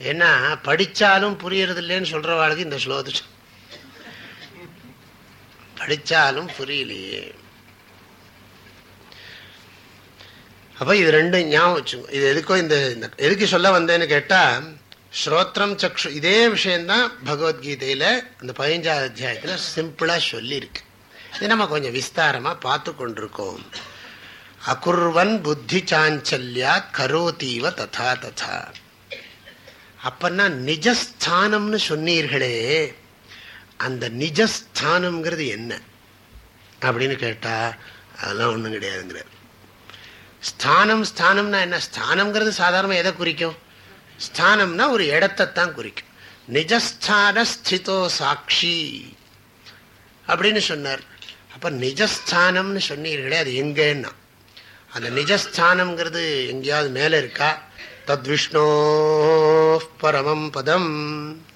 ஏன்னா படிச்சாலும் புரியறது இல்லைன்னு சொல்றவாளுக்கு இந்த ஸ்லோகத்தை படிச்சாலும் புரியலையே. அப்ப இது ரெண்டும் ஞாபகம் வச்சுங்க இது எதுக்கோ இந்த எதுக்கு சொல்ல வந்தேன்னு கேட்டா ஸ்ரோத்திரம் சக்ஷு இதே விஷயம்தான் பகவத்கீதையில இந்த பதினஞ்சாவது அத்தியாயத்துல சிம்பிளா சொல்லியிருக்கு. இது நம்ம கொஞ்சம் விஸ்தாரமா பார்த்து கொண்டிருக்கோம். அகுர்வன் புத்தி சாஞ்சல்யா கரோதீவ ததா ததா. அப்பன்னா நிஜஸ்தானம்னு சொன்னீர்களே. அந்த நிஜஸ்தானம்ங்கிறது என்ன? அப்படின்னு கேட்டால் அதெல்லாம் ஒன்றும் கிடையாதுங்கிறார். ஸ்தானம் ஸ்தானம்னா என்ன? ஸ்தானம்ங்கிறது சாதாரண எதை குறிக்கும்? ஸ்தானம்னா ஒரு இடத்தைத்தான் குறிக்கும். நிஜஸ்தான ஸ்திதோ சாட்சி. அப்படின்னு சொன்னார். அப்போ நிஜஸ்தானம்னு சொன்னீர்களே அது எங்கன்னா? அந்த நிஜஸ்தானம்ங்கிறது எங்கேயாவது மேலே இருக்கா? தத்விஷ்ணோ பரமம் பதம்.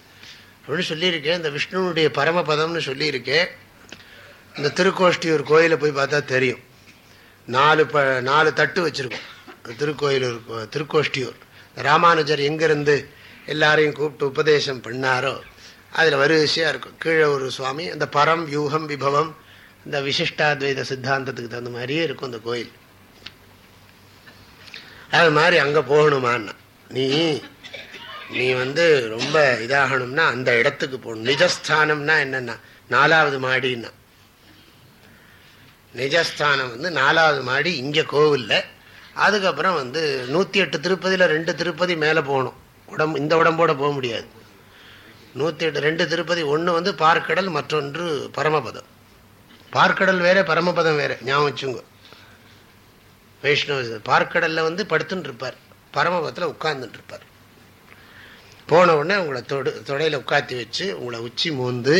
அப்படின்னு சொல்லியிருக்கேன் இந்த விஷ்ணுனுடைய பரமபதம்னு சொல்லியிருக்கேன் இந்த திருக்கோஷ்டியூர் கோயிலை போய் பார்த்தா தெரியும். நாலு ப நாலு தட்டு வச்சுருக்கோம். திருக்கோயில் திருக்கோஷ்டியூர். ராமானுஜர் எங்கேருந்து எல்லாரையும் கூப்பிட்டு உபதேசம் பண்ணாரோ அதில் வரிசையாக இருக்கும். கீழே ஒரு சுவாமி அந்த பரம் யூகம் விபவம் இந்த விசிஷ்டாத்வைத சித்தாந்தத்துக்கு தகுந்த மாதிரியே இருக்கும் அந்த கோயில். அது மாதிரி அங்கே போகணுமான்னா நீ நீ வந்து ரொம்ப இதாகணும்னா அந்த இடத்துக்கு போகணும் நிஜஸ்தானம்னா என்னென்ன நாலாவது மாடின்னா. நிஜஸ்தானம் வந்து நாலாவது மாடி இங்கே கோவிலில். அதுக்கப்புறம் வந்து நூற்றி எட்டு திருப்பதியில் ரெண்டு திருப்பதி மேலே போகணும். உடம்பு இந்த உடம்போட போக முடியாது. நூற்றி எட்டு ரெண்டு திருப்பதி ஒன்று வந்து பார்க்கடல் மற்றொன்று பரமபதம். பார்க்கடல் வேறு பரமபதம் வேறு. ஞாபகம் வச்சுங்க வைஷ்ணவ பார்க்கடலில் வந்து படுத்துன்னு இருப்பார். பரமபதத்தில் உட்கார்ந்துட்டு இருப்பார். போன உடனே உங்களை தொடு தொடையில் உட்காத்தி வச்சு உங்களை உச்சி மூந்து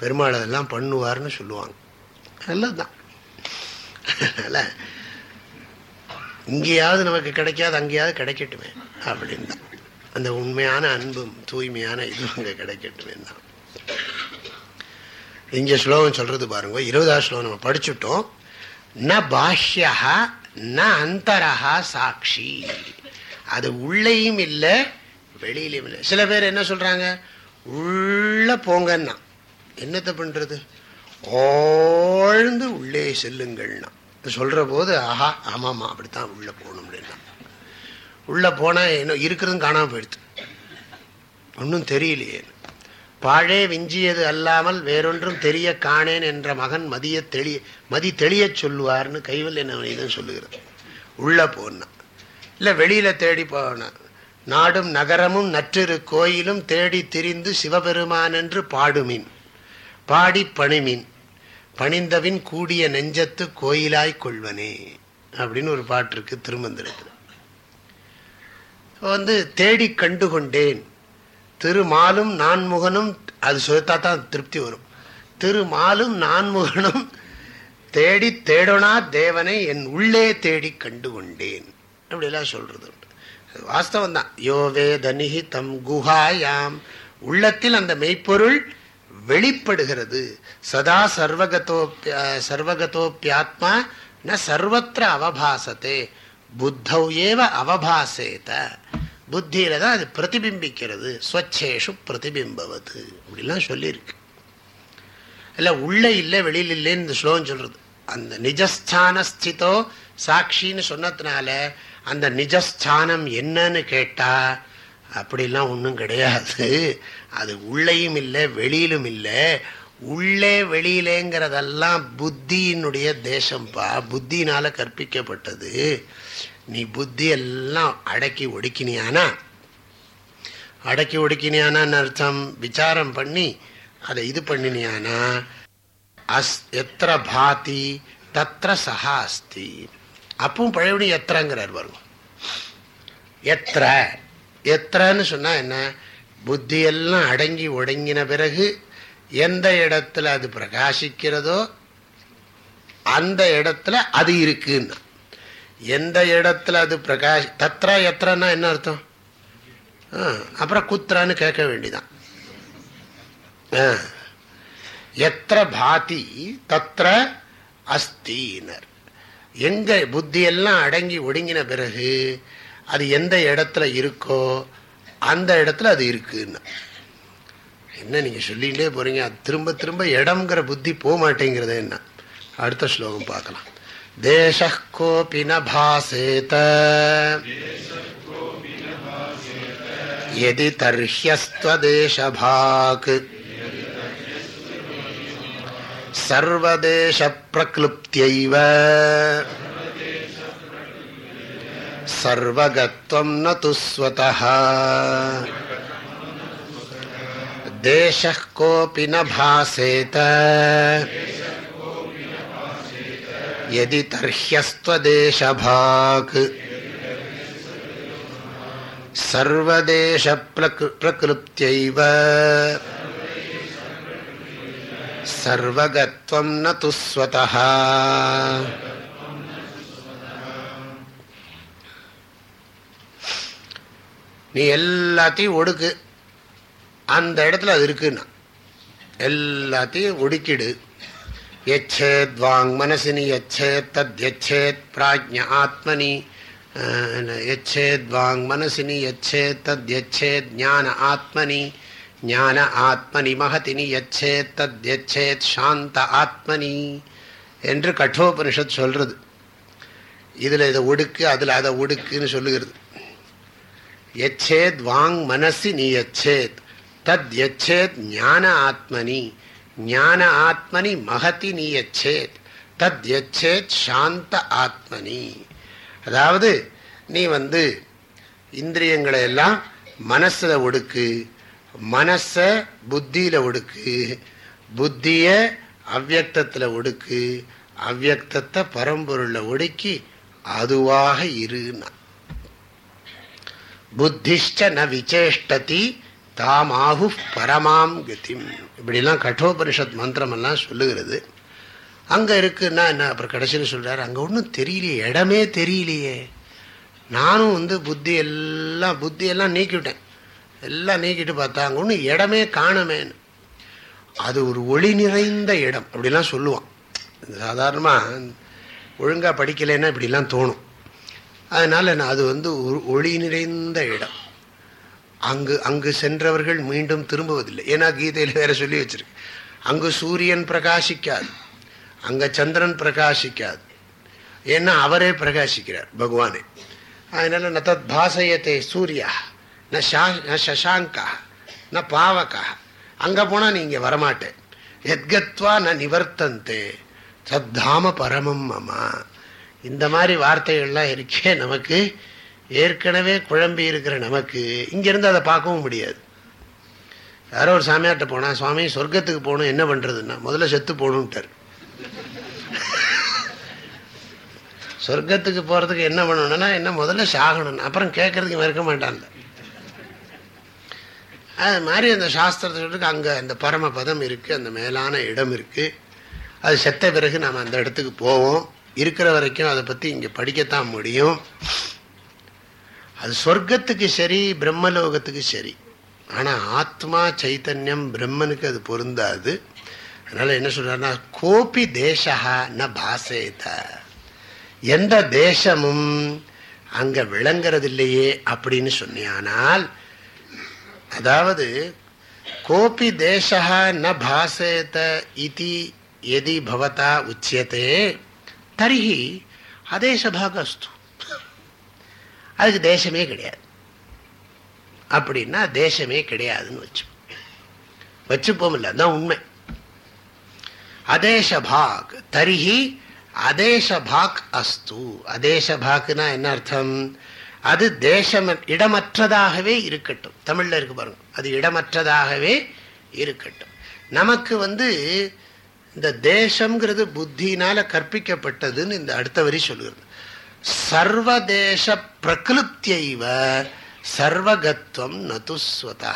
பெருமாள் அதெல்லாம் பண்ணுவார்னு சொல்லுவாங்க. நல்லதுதான். அதனால் இங்கேயாவது நமக்கு கிடைக்காது அங்கேயாவது கிடைக்கட்டுமே அப்படின்னு தான். அந்த உண்மையான அன்பும் தூய்மையான இதுவும் அங்கே கிடைக்கட்டுமே தான். இங்கே ஸ்லோகம் சொல்றது பாருங்க இருபதாவது ஸ்லோகம் நம்ம படிச்சுட்டோம். ந பாஹ்யா ந அந்தரஹா சாட்சி. அது உள்ளேயும் இல்லை வெளியிலையும் இல்லை சில பேர் என்ன சொல்றாங்க? உள்ள போங்கன்னா என்னத்தை பண்றது? ஆழ்ந்து உள்ளே செல்லுங்கள்னா சொல்கிற போது ஆஹா ஆமாம்மா அப்படித்தான் உள்ளே போகணும் அப்படின்னா உள்ளே போனால் என்ன இருக்கிறதும் காணாமல் போயிடுது. ஒன்றும் தெரியலையே. பாழே விஞ்சியது அல்லாமல் வேறொன்றும் தெரிய காணேன் என்ற மகன் மதிய தெளிய மதி தெளியச் சொல்லுவார்னு கைவல் என்ன இதுன்னு சொல்லுகிறது உள்ளே போனா. இல்லை வெளியில தேடி போனான் நாடும் நகரமும் நற்றிரு கோயிலும் தேடி திரிந்து சிவபெருமான் என்று பாடுமின் பாடி பணிமின் பணிந்தவின் கூடிய நெஞ்சத்து கோயிலாய் கொள்வனே அப்படின்னு ஒரு பாட்டு இருக்கு திருமந்திரத்தில். வந்து தேடி கண்டு கொண்டேன் திருமாலும் நான்முகனும் அது சொல்லித்தா தான் திருப்தி வரும். திருமாலும் நான்முகனும் தேடி தேடனா தேவனை என் உள்ளே தேடி கண்டு கொண்டேன் அப்படிலாம் சொல்றது. வாஸ்தவம் தான் யோவே தனிஹி தம் குஹாயாம். உள்ளத்தில் அந்த மெய்ப்பொருள் வெளிப்படுகிறது. சதா சர்வகதோ சர்வகதோப்பியாத்மா ந சர்வத்திர அவபாசத்தே. புத்தௌ ஏவ அவபாசேத. புத்தியில தான் அது பிரதிபிம்பிக்கிறது. ஸ்வச்சேஷு பிரதிபிம்பவது. அப்படிலாம் சொல்லியிருக்கு. இல்லை உள்ள இல்லை வெளியில் இல்லைன்னு இந்த ஸ்லோகம் சொல்றது. அந்த நிஜஸ்தான ஸ்திதோ சாட்சின்னு சொன்னதுனால அந்த நிஜஸ்தானம் என்னன்னு கேட்டா அப்படிலாம் ஒன்றும் கிடையாது. அது உள்ளேயும் இல்லை வெளியிலும் இல்லை. உள்ளே வெளியிலேங்கிறதெல்லாம் புத்தியினுடைய தேசம்பா. புத்தியினால கற்பிக்கப்பட்டது. நீ புத்தி எல்லாம் அடக்கி ஒடுக்கினியானா? அடக்கி ஒடுக்கினியானான்னு அர்த்தம் விசாரம் பண்ணி அதை இது பண்ணினியானா? அஸ் எத்திர பாதி தத்திர சஹா அஸ்தி அப்பவும் பழையபடி எத்திரங்கிறார் பாருங்க. எத்திர எத்திரன்னு சொன்னால் என்ன? புத்தியெல்லாம் அடங்கி ஒடுங்கின பிறகு எந்த இடத்துல அது பிரகாசிக்கிறதோ அந்த இடத்துல அது இருக்குன்னா. எந்த இடத்துல அது பிரகாஷ் தத்ரா எத்திரன்னா என்ன அர்த்தம்? அப்புறம் குத்ரான்னு கேட்க வேண்டிதான். எத்திர பாதி தத்ர அஸ்தீனர். எங்க புத்தியெல்லாம் அடங்கி ஒடுங்கின பிறகு அது எந்த இடத்துல இருக்கோ அந்த இடத்துல அது இருக்குன்னு. என்ன நீங்க சொல்லிகிட்டே போறீங்க? அது திரும்ப திரும்ப இடம்ங்கிற புத்தி போக மாட்டேங்கிறதே என்ன அடுத்த ஸ்லோகம் பார்க்கலாம். தேச கோபி நாசேத எதி தர்ஹியஸ்வதேஷாக் सर्वदेशप्रक्लृप्त्यैव सर्वगत्वं न तु स्वतः देशः कोऽपि न भासेत यदि तर्ह्यस्त्वदेशभाक् सर्वदेशप्रकृत्यैव सर्वगत्वं न तु स्वतः நீ எல்லாத்தையும் ஒடுக்கு அந்த இடத்துல அது இருக்குன்னா எல்லாத்தையும் ஒடுக்கிடு எச்சேத் வாங் மனசினி எச்சேத் தத் எச்சேத் பிராஜ்ய ஆத்மனி यच्छेद्वाङ् मनसिनि यच्छेत् तद् यच्छेत् ज्ञान आत्मनि ஞான ஆத்மனி மகதினி யச்சேத் தத் யச்சேத் சாந்த ஆத்மனி என்று கட்டோபனிஷத் சொல்கிறது இதில் இதை ஒடுக்கு அதில் அதை ஒடுக்குன்னு சொல்லுகிறது. யச்சேத் வாங் மனசி நீ எச்சேத் தத் யச்சேத் ஞான ஆத்மனி ஞான ஆத்மனி மகதி நீ எச்சேத் தத் யச்சேத் சாந்த ஆத்மனி. அதாவது நீ வந்து இந்திரியங்களை எல்லாம் மனசில் ஒடுக்கு மனச புத்தியில ஒடுக்கு. புத்திய அவ்வக்தத்துல ஒடுக்கு. அவ்வக்தத்தை பரம்பொருள்ல ஒடுக்கி அதுவாக இருனா. புத்திஷ்ட ந விசேஷ்டதி தாமாகு பரமாம் கதிம். இப்படிலாம் கட்டோபனிஷத் மந்திரம் எல்லாம் சொல்லுகிறது. அங்க இருக்குன்னா என்ன? அப்புறம் கடைசியில் சொல்றாரு அங்க ஒன்றும் தெரியலையே இடமே தெரியலையே. நானும் வந்து புத்தி எல்லாம் புத்தியெல்லாம் நீக்கிவிட்டேன். எல்லாம் நீக்கிட்டு பார்த்தாங்க ஒன்று இடமே காணமேன்னு. அது ஒரு ஒளி நிறைந்த இடம். அப்படிலாம் சொல்லுவான். சாதாரணமாக ஒழுங்காக படிக்கலைன்னா இப்படிலாம் தோணும். அதனால் நான் அது வந்து ஒரு ஒளி நிறைந்த இடம். அங்கு அங்கு சென்றவர்கள் மீண்டும் திரும்புவதில்லை. ஏன்னா கீதையில் வேற சொல்லி வச்சிருக்கு. அங்கு சூரியன் பிரகாசிக்காது. அங்கே சந்திரன் பிரகாசிக்காது. ஏன்னா அவரே பிரகாசிக்கிறார் பகவானே. அதனால ந தத் பாசயத்தே சூர்யா. ந ஷா சசாங்கா ந பாவக்கா அங்கே போனால் நீ இங்கே வரமாட்டேன் எத்கத்வா ந நிவர்த்தந்தே. சத்தாம பரமம் மமா. இந்த மாதிரி வார்த்தைகள்லாம் இருக்கே நமக்கு. ஏற்கனவே குழம்பி இருக்கிற நமக்கு. இங்கேருந்து அதை பார்க்கவும் முடியாது. யாரோ ஒரு சாமியார்கிட்ட போனால் சுவாமி சொர்க்கத்துக்கு போகணும் என்ன பண்ணுறதுன்னா முதல்ல செத்து போகணுன்ட்டார் சொர்க்கத்துக்கு போகிறதுக்கு என்ன பண்ணணும்னா என்ன முதல்ல சாகணும். அப்புறம் கேட்கறதுக்கு மறுக்க மாட்டான்ல. அது மாதிரி அந்த சாஸ்திரத்தை சொல்லிட்டு அங்கே அந்த பரமபதம் இருக்குது அந்த மேலான இடம் இருக்குது அது செத்த பிறகு நாம் அந்த இடத்துக்கு போவோம். இருக்கிற வரைக்கும் அதை பற்றி இங்கே படிக்கத்தான் முடியும். அது சொர்க்கத்துக்கு சரி பிரம்மலோகத்துக்கு சரி. ஆனால் ஆத்மா சைத்தன்யம் பிரம்மனுக்கு அது பொருந்தாது. அதனால் என்ன சொல்கிறாருன்னா கோபி தேசா ந பாசேத. எந்த தேசமும் அங்கே விளங்குறதில்லையே அப்படின்னு சொன்னியானால் அதாவது கோபி தேசா ந பாசேத இது எதி பவதா உச்சியத்தே தரிஹி அதேசபாக அஸ்து. அதுக்கு தேசமே கிடையாது. அப்படின்னா தேசமே கிடையாதுன்னு வச்சு வச்சுப்போம் இல்லை அதுதான் உண்மை. அதேசபாக் தரிஹி அதேசபாக் அஸ்து. அதேசபாக்னா என்ன அர்த்தம்? அது தேசம் இடமற்றதாகவே இருக்கட்டும். தமிழில் இருக்கு பாருங்க. அது இடமற்றதாகவே இருக்கட்டும். நமக்கு வந்து இந்த தேசம்ங்கிறது புத்தியினால் கற்பிக்கப்பட்டதுன்னு இந்த அடுத்த வரி சொல்கிறது சர்வதேச பிரகிருத்தியைவ சர்வகத்துவம் நதுஸ்வதா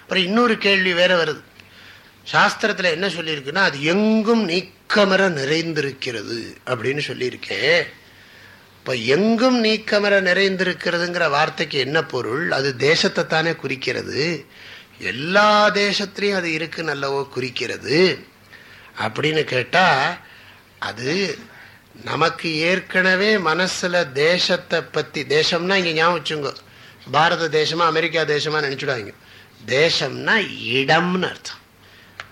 அப்புறம் இன்னொரு கேள்வி வேற வருது. சாஸ்திரத்தில் என்ன சொல்லியிருக்குன்னா அது எங்கும் நீக்கமர நிறைந்திருக்கிறது அப்படின்னு சொல்லியிருக்கேன் இப்ப எங்கும் நீக்கமர நிறைந்திருக்கிறதுங்கிற வார்த்தைக்கு என்ன பொருள்? அது தேசத்தை தானே குறிக்கிறது. எல்லா தேசத்திலையும் அது இருக்கு நல்லவோ குறிக்கிறது. அப்படின்னு கேட்டா அது நமக்கு ஏற்கனவே மனசுல தேசத்தை பத்தி தேசம்னா இங்க ஞாபகம் வச்சுங்க பாரத தேசமா அமெரிக்கா தேசமா நினைச்சுடாங்க தேசம்னா இடம்னு அர்த்தம்.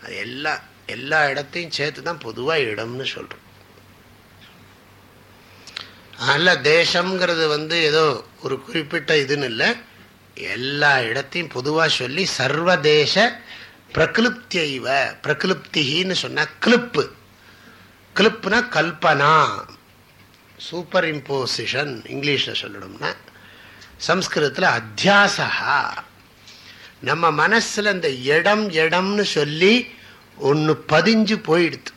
அது எல்லா எல்லா இடத்தையும் சேர்த்து தான் பொதுவாக இடம்னு சொல்றோம். அதனால் தேசம்ங்கிறது வந்து ஏதோ ஒரு குறிப்பிட்ட இதுன்னு இல்லை. எல்லா இடத்தையும் பொதுவாக சொல்லி சர்வதேச பிரகிருப்தியைவ பிரகிருப்தின்னு சொன்னால் கிளிப்பு. கிளிப்புனா கல்பனா. சூப்பர் இம்போசிஷன் இங்கிலீஷில் சொல்லணும்னா சம்ஸ்கிருதத்தில் அத்தியாசா நம்ம மனசில் இந்த இடம் இடம்னு சொல்லி ஒன்று பதிஞ்சு போயிடுது.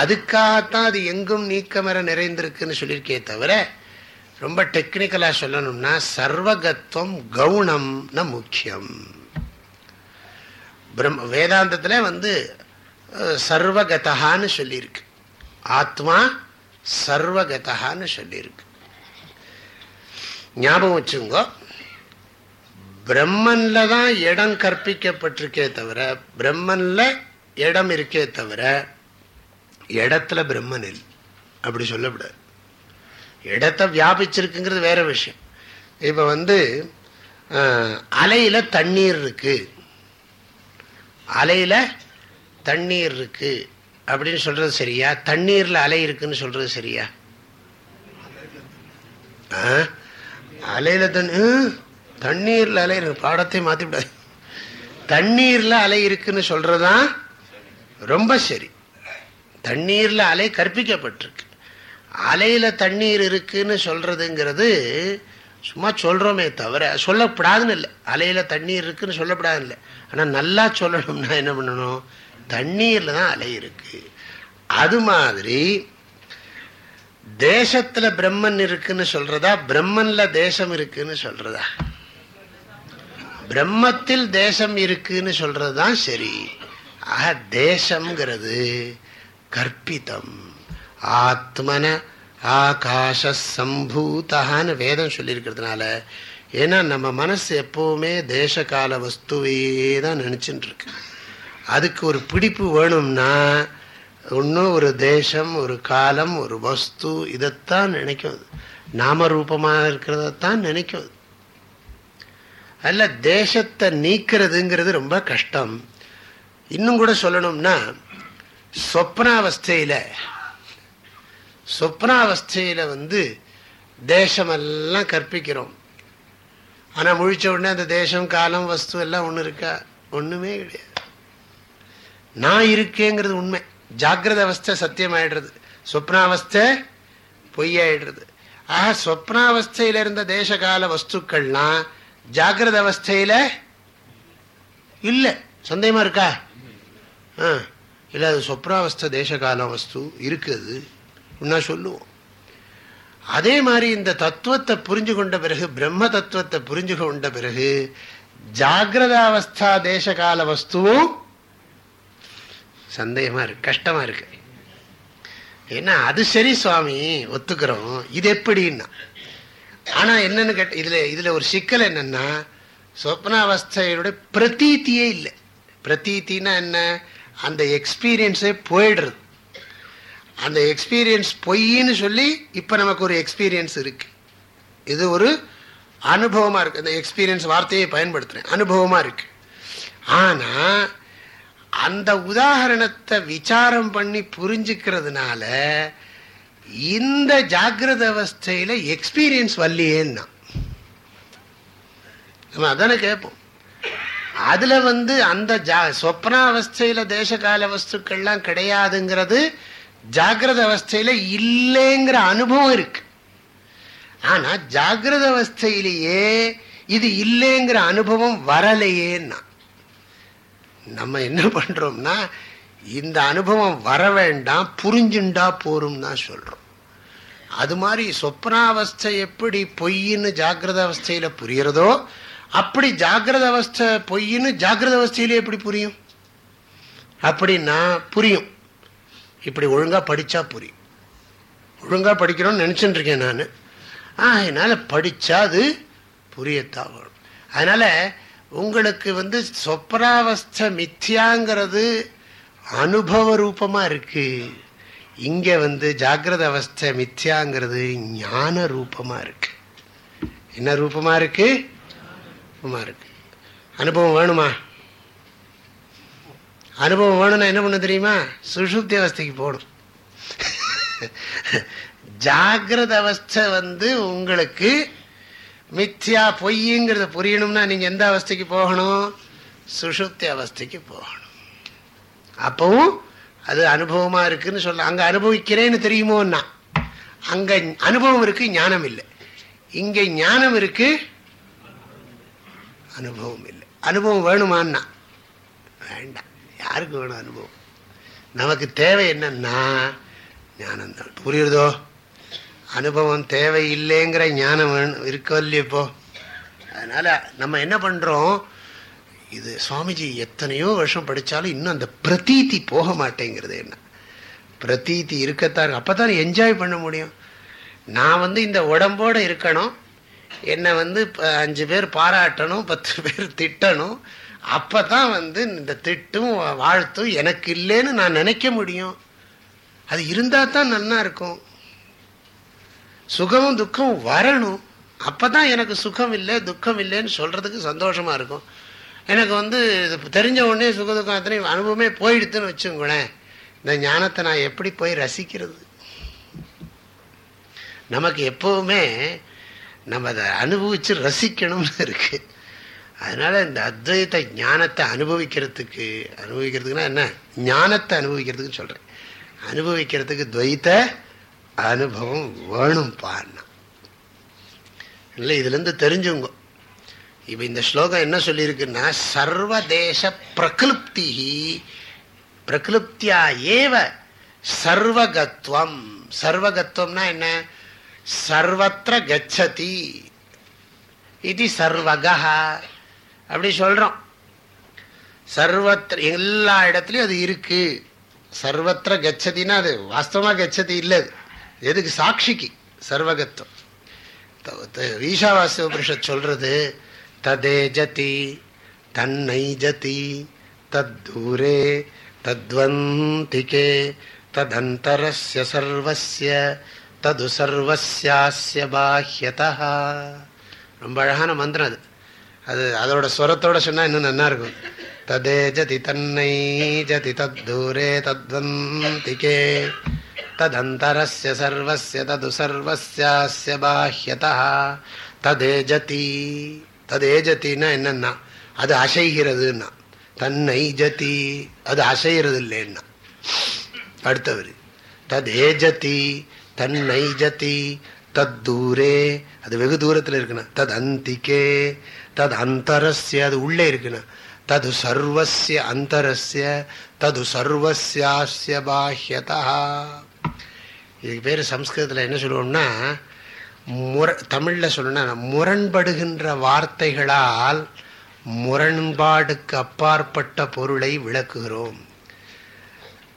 அதுக்காகத்தான் அது எங்கும் நீக்கமர நிறைந்திருக்குன்னு சொல்லியிருக்கே தவிர ரொம்ப டெக்னிக்கலாக சொல்லணும்னா சர்வகத்துவம் கவுனம்னா முக்கியம். பிரம் வேதாந்தத்தில் வந்து சர்வகதான்னு சொல்லியிருக்கு. ஆத்மா சர்வகதான்னு சொல்லியிருக்கு. ஞாபகம் வச்சுங்கோ பிரம்மன்ல தான் இடம் கற்பிக்கப்பட்டிருக்கே தவிர பிரம்மன்ல இடம் இருக்கே தவிர இடத்துல பிரம்மன் இல்லை. அப்படி சொல்லக்கூடாது இடத்த வியாபிச்சிருக்குங்கிறது வேற விஷயம். இப்போ வந்து அலையில் தண்ணீர் இருக்கு. அலையில் தண்ணீர் இருக்கு. அப்படின்னு சொல்றது சரியா? தண்ணீர்ல அலை இருக்குன்னு சொல்றது சரியா? அலையில தண்ணி தண்ணீர்ல அலை இருக்கு. பாடத்தை மாத்தி விடாது தண்ணீர்ல அலை இருக்குன்னு சொல்றதுதான் ரொம்ப சரி. தண்ணீர்ல அலை கற்பிக்கப்பட்டிருக்கு. அலையில தண்ணீர் இருக்குன்னு சொல்றதுங்கிறது சும்மா சொல்றோமே தவிர சொல்லப்படாதுன்னு இல்லை. அலையில தண்ணீர் இருக்குன்னு சொல்லப்படாதுன்னு இல்லை. ஆனா நல்லா சொல்லணும்னா என்ன பண்ணணும்? தண்ணீர்ல தான் அலை இருக்கு. அது மாதிரி தேசத்துல பிரம்மன் இருக்குன்னு சொல்றதா? பிரம்மன்ல தேசம் இருக்குன்னு சொல்றதா? பிரம்மத்தில் தேசம் இருக்குன்னு சொல்றதுதான் சரி. ஆக தேசம்ங்கிறது கற்பிதம். ஆத்மன ஆகாஷம்பூதான்னு வேதம் சொல்லியிருக்கிறதுனால ஏன்னா நம்ம மனசு எப்போவுமே தேசகால வஸ்துவையே தான் நினச்சிட்டு இருக்கு அதுக்கு ஒரு பிடிப்பு வேணும்னா இன்னும் ஒரு தேசம் ஒரு காலம் ஒரு வஸ்து இதைத்தான் நினைக்கும். நாம ரூபமாக இருக்கிறதத்தான் நினைக்கும். அதில் தேசத்தை நீக்கிறதுங்கிறது ரொம்ப கஷ்டம். இன்னும் கூட சொல்லணும்னா சொப்னாவஸ்தையில் சொப்னாவஸ்தையில் வந்து தேசமெல்லாம் கற்பிக்கிறோம். ஆனால் முழிச்ச உடனே அந்த தேசம் காலம் வஸ்து எல்லாம் ஒன்று இருக்கா? ஒன்றுமே கிடையாது. நான் இருக்கேங்கிறது உண்மை. ஜாகிரத அவஸ்தை சத்தியமாயிடுறது. சொப்னாவஸ்தை பொய்யாயிடுறது. ஆக சொப்னாவஸ்தையில் இருந்த தேசகால வஸ்துக்கள்லாம் ஜாகிரத அவஸ்தையில் இல்லை. சந்தேகமாக இருக்கா? ஆ. இல்லை அது சொப்ராவஸ்த தேசகால வஸ்து இருக்குது. அப்படின்னா சொல்லுவோம். அதே மாதிரி இந்த தத்துவத்தை புரிஞ்சு கொண்ட பிறகு பிரம்ம தத்துவத்தை புரிஞ்சு கொண்ட பிறகு ஜாகிரதாவஸ்தா தேசகால வஸ்துவும் சந்தேகமா இருக்கு கஷ்டமா இருக்கு. ஏன்னா அது சரி சுவாமி ஒத்துக்கிறோம். இது எப்படின்னா ஆனா என்னன்னு கேட்ட இதுல இதுல ஒரு சிக்கல் என்னன்னா சொப்னாவஸ்தையுடைய பிரதீத்தியே இல்லை. பிரதீத்தின்னா என்ன? அந்த எக்ஸ்பீரியன்ஸே போயிடுறது. அந்த எக்ஸ்பீரியன்ஸ் பொய்ன்னு சொல்லி இப்போ நமக்கு ஒரு எக்ஸ்பீரியன்ஸ் இருக்கு. இது ஒரு அனுபவமாக இருக்குது அந்த எக்ஸ்பீரியன்ஸ் வார்த்தையை பயன்படுத்துகிறேன் அனுபவமாக இருக்கு. ஆனால் அந்த உதாரணத்தை விசாரம் பண்ணி புரிஞ்சுக்கிறதுனால இந்த ஜாகிரத அவஸ்தையில் எக்ஸ்பீரியன்ஸ் வரலையேன்னா. நம்ம அதானே கேட்போம். அதுல வந்து அந்த ஜா சொப்னாவஸ்தையில தேசகால வஸ்துக்கள்லாம் கிடையாதுங்கிறது ஜாகிரத அவஸ்தையில இல்லைங்கிற அனுபவம் இருக்கு. ஆனா ஜாகிரத அவஸ்தையிலேயே இது இல்லைங்கிற அனுபவம் வரலையேன்னா. நம்ம என்ன பண்றோம்னா இந்த அனுபவம் வர வேண்டாம் புரிஞ்சுண்டா போரும் தான் சொல்றோம். அது மாதிரி சொப்னாவஸ்தை எப்படி பொய்ன்னு ஜாகிரத அவஸ்தையில புரியறதோ அப்படி ஜாகிரத அவஸ்தை பொய்ன்னு ஜாகிரத அவஸ்தையிலே எப்படி புரியும்? அப்படின்னா புரியும். இப்படி ஒழுங்காக படித்தா புரியும். ஒழுங்காக படிக்கணும்னு நினைச்சுட்டு இருக்கேன் நான். அதனால் படித்தா அது புரியத்தான் வரும். அதனால் உங்களுக்கு வந்து சொப்ராவஸ்தை மித்தியாங்கிறது அனுபவ ரூபமாக இருக்குது இங்கே வந்து ஜாகிரத அவஸ்தை மித்தியாங்கிறது ஞான ரூபமாக இருக்குது என்ன ரூபமாக இருக்குது ரூபமா இருக்கு. அனுபவம் வேணுமா? அனுபவம் வேணும்னா என்ன பண்ண தெரியுமா? சுஷுப்தி அவஸ்தைக்கு போகணும். ஜாகிரத அவஸ்தை வந்து உங்களுக்கு மித்யா பொய்ங்கிறத புரியணும்னா நீங்கள் எந்த அவஸ்தைக்கு போகணும்? சுஷுப்தி அவஸ்தைக்கு போகணும். அப்பவும் அது அனுபவமாக இருக்குன்னு சொல்ல அங்கே அனுபவிக்கிறேன்னு தெரியுமோன்னா அங்கே அனுபவம் இருக்குது ஞானம் இல்லை. இங்கே ஞானம் இருக்குது அனுபவம் இல்லை அனுபவம் வேணுமான்னா? வேண்டாம். யாருக்கு வேணும் அனுபவம்? நமக்கு தேவை என்னன்னா ஞானம் தான். புரியுறதோ? அனுபவம் தேவை இல்லைங்கிற ஞானம் வேணும் இருக்கோ இல்லையோ இப்போ? அதனால் நம்ம என்ன பண்ணுறோம் இது சுவாமிஜி எத்தனையோ வருஷம் படித்தாலும் இன்னும் அந்த பிரதீதி போக மாட்டேங்கிறது என்ன? பிரதீதி இருக்கத்தான் அப்பதான் என்ஜாய் பண்ண முடியும். நான் வந்து இந்த உடம்போட இருக்கணும். என்னை வந்து அஞ்சு பேர் பாராட்டணும் பத்து பேர் திட்டணும். அப்பதான் வந்து இந்த திட்டும் வாழ்த்தும் எனக்கு இல்லைன்னு நான் நினைக்க முடியும். அது இருந்தா தான் நல்லா இருக்கும். சுகமும் துக்கமும் வரணும். அப்பதான் எனக்கு சுகம் இல்லை துக்கம் இல்லைன்னு சொல்றதுக்கு சந்தோஷமா இருக்கும். எனக்கு வந்து இது தெரிஞ்ச உடனே சுக துக்கம் அத்தனை அனுபவமே போயிடுதுன்னு வச்சுங்களேன் இந்த ஞானத்தை நான் எப்படி போய் ரசிக்கிறது? நமக்கு எப்போவுமே நம்ம அதை அனுபவிச்சு ரசிக்கணும்னு இருக்கு. அதனால இந்த அத்வைத ஞானத்தை அனுபவிக்கிறதுக்கு அனுபவிக்கிறதுக்குன்னா என்ன? ஞானத்தை அனுபவிக்கிறதுக்குன்னு சொல்றேன். அனுபவிக்கிறதுக்கு துவைத்த அனுபவம் வேணும் பாருன்னா. இல்லை இதுல இருந்து தெரிஞ்சுங்க. இப்போ இந்த ஸ்லோகம் என்ன சொல்லியிருக்குன்னா சர்வதேச பிரகிருப்தி பிரகிருப்தியா ஏவ சர்வகத்வம். சர்வகத்வம்னா என்ன? சர்வத்திர கச்சதி. இது சர்வகா. அப்படி சொல்றோம். சர்வத்திர எல்லா இடத்துலையும் அது இருக்கு. சர்வத்திர கச்சதினா அது வாஸ்தவமா கச்சதி இல்லை அது. எதுக்கு? சாட்சிக்கு சர்வகத்துவம். ஈஷாவாசிய உபனிஷத் சொல்றது ததே ஜதி தன்னை ஜதி தூரே தத்வந்திகே ததந்தரஸ்ய சர்வஸ்ய தது சர்வஸ்யாஸ்ய பாஹ்யதா ரொம்ப அழகான மந்திரம் அது. அது அதோட ஸ்வரத்தோட சொன்னா இன்னும் நல்லா இருக்கும். ததே ஜதி தன்னை ஜதி தத்தூரே தத்வந்திகே ததந்தரஸ்ய சர்வஸ்ய தது சர்வஸ்யாஸ்ய பாஹ்யதா. ததேஜதி ததேஜத்தின்னா என்னன்னா அது அசைகிறதுன்னா. தன்னை ஜதி அது அசைகிறது இல்லைன்னா அடுத்தவர் ததேஜதி தன்னை ஜதி தத்தூரே அது வெகு தூரத்தில் இருக்குண்ணா தத் அந்திக்கே தத் அந்தரஸ்ய அது உள்ளே இருக்குண்ணா தது சர்வசிய அந்தரஸ்ய தது சர்வசியாசிய பாஹ்யதா. இதுக்கு பேர் சம்ஸ்கிருதத்தில் என்ன சொல்லுவோம்னா முர தமிழில் சொல்லணும்னா முரண்படுகின்ற வார்த்தைகளால் முரண்பாடுக்கு அப்பாற்பட்ட பொருளை விளக்குகிறோம்.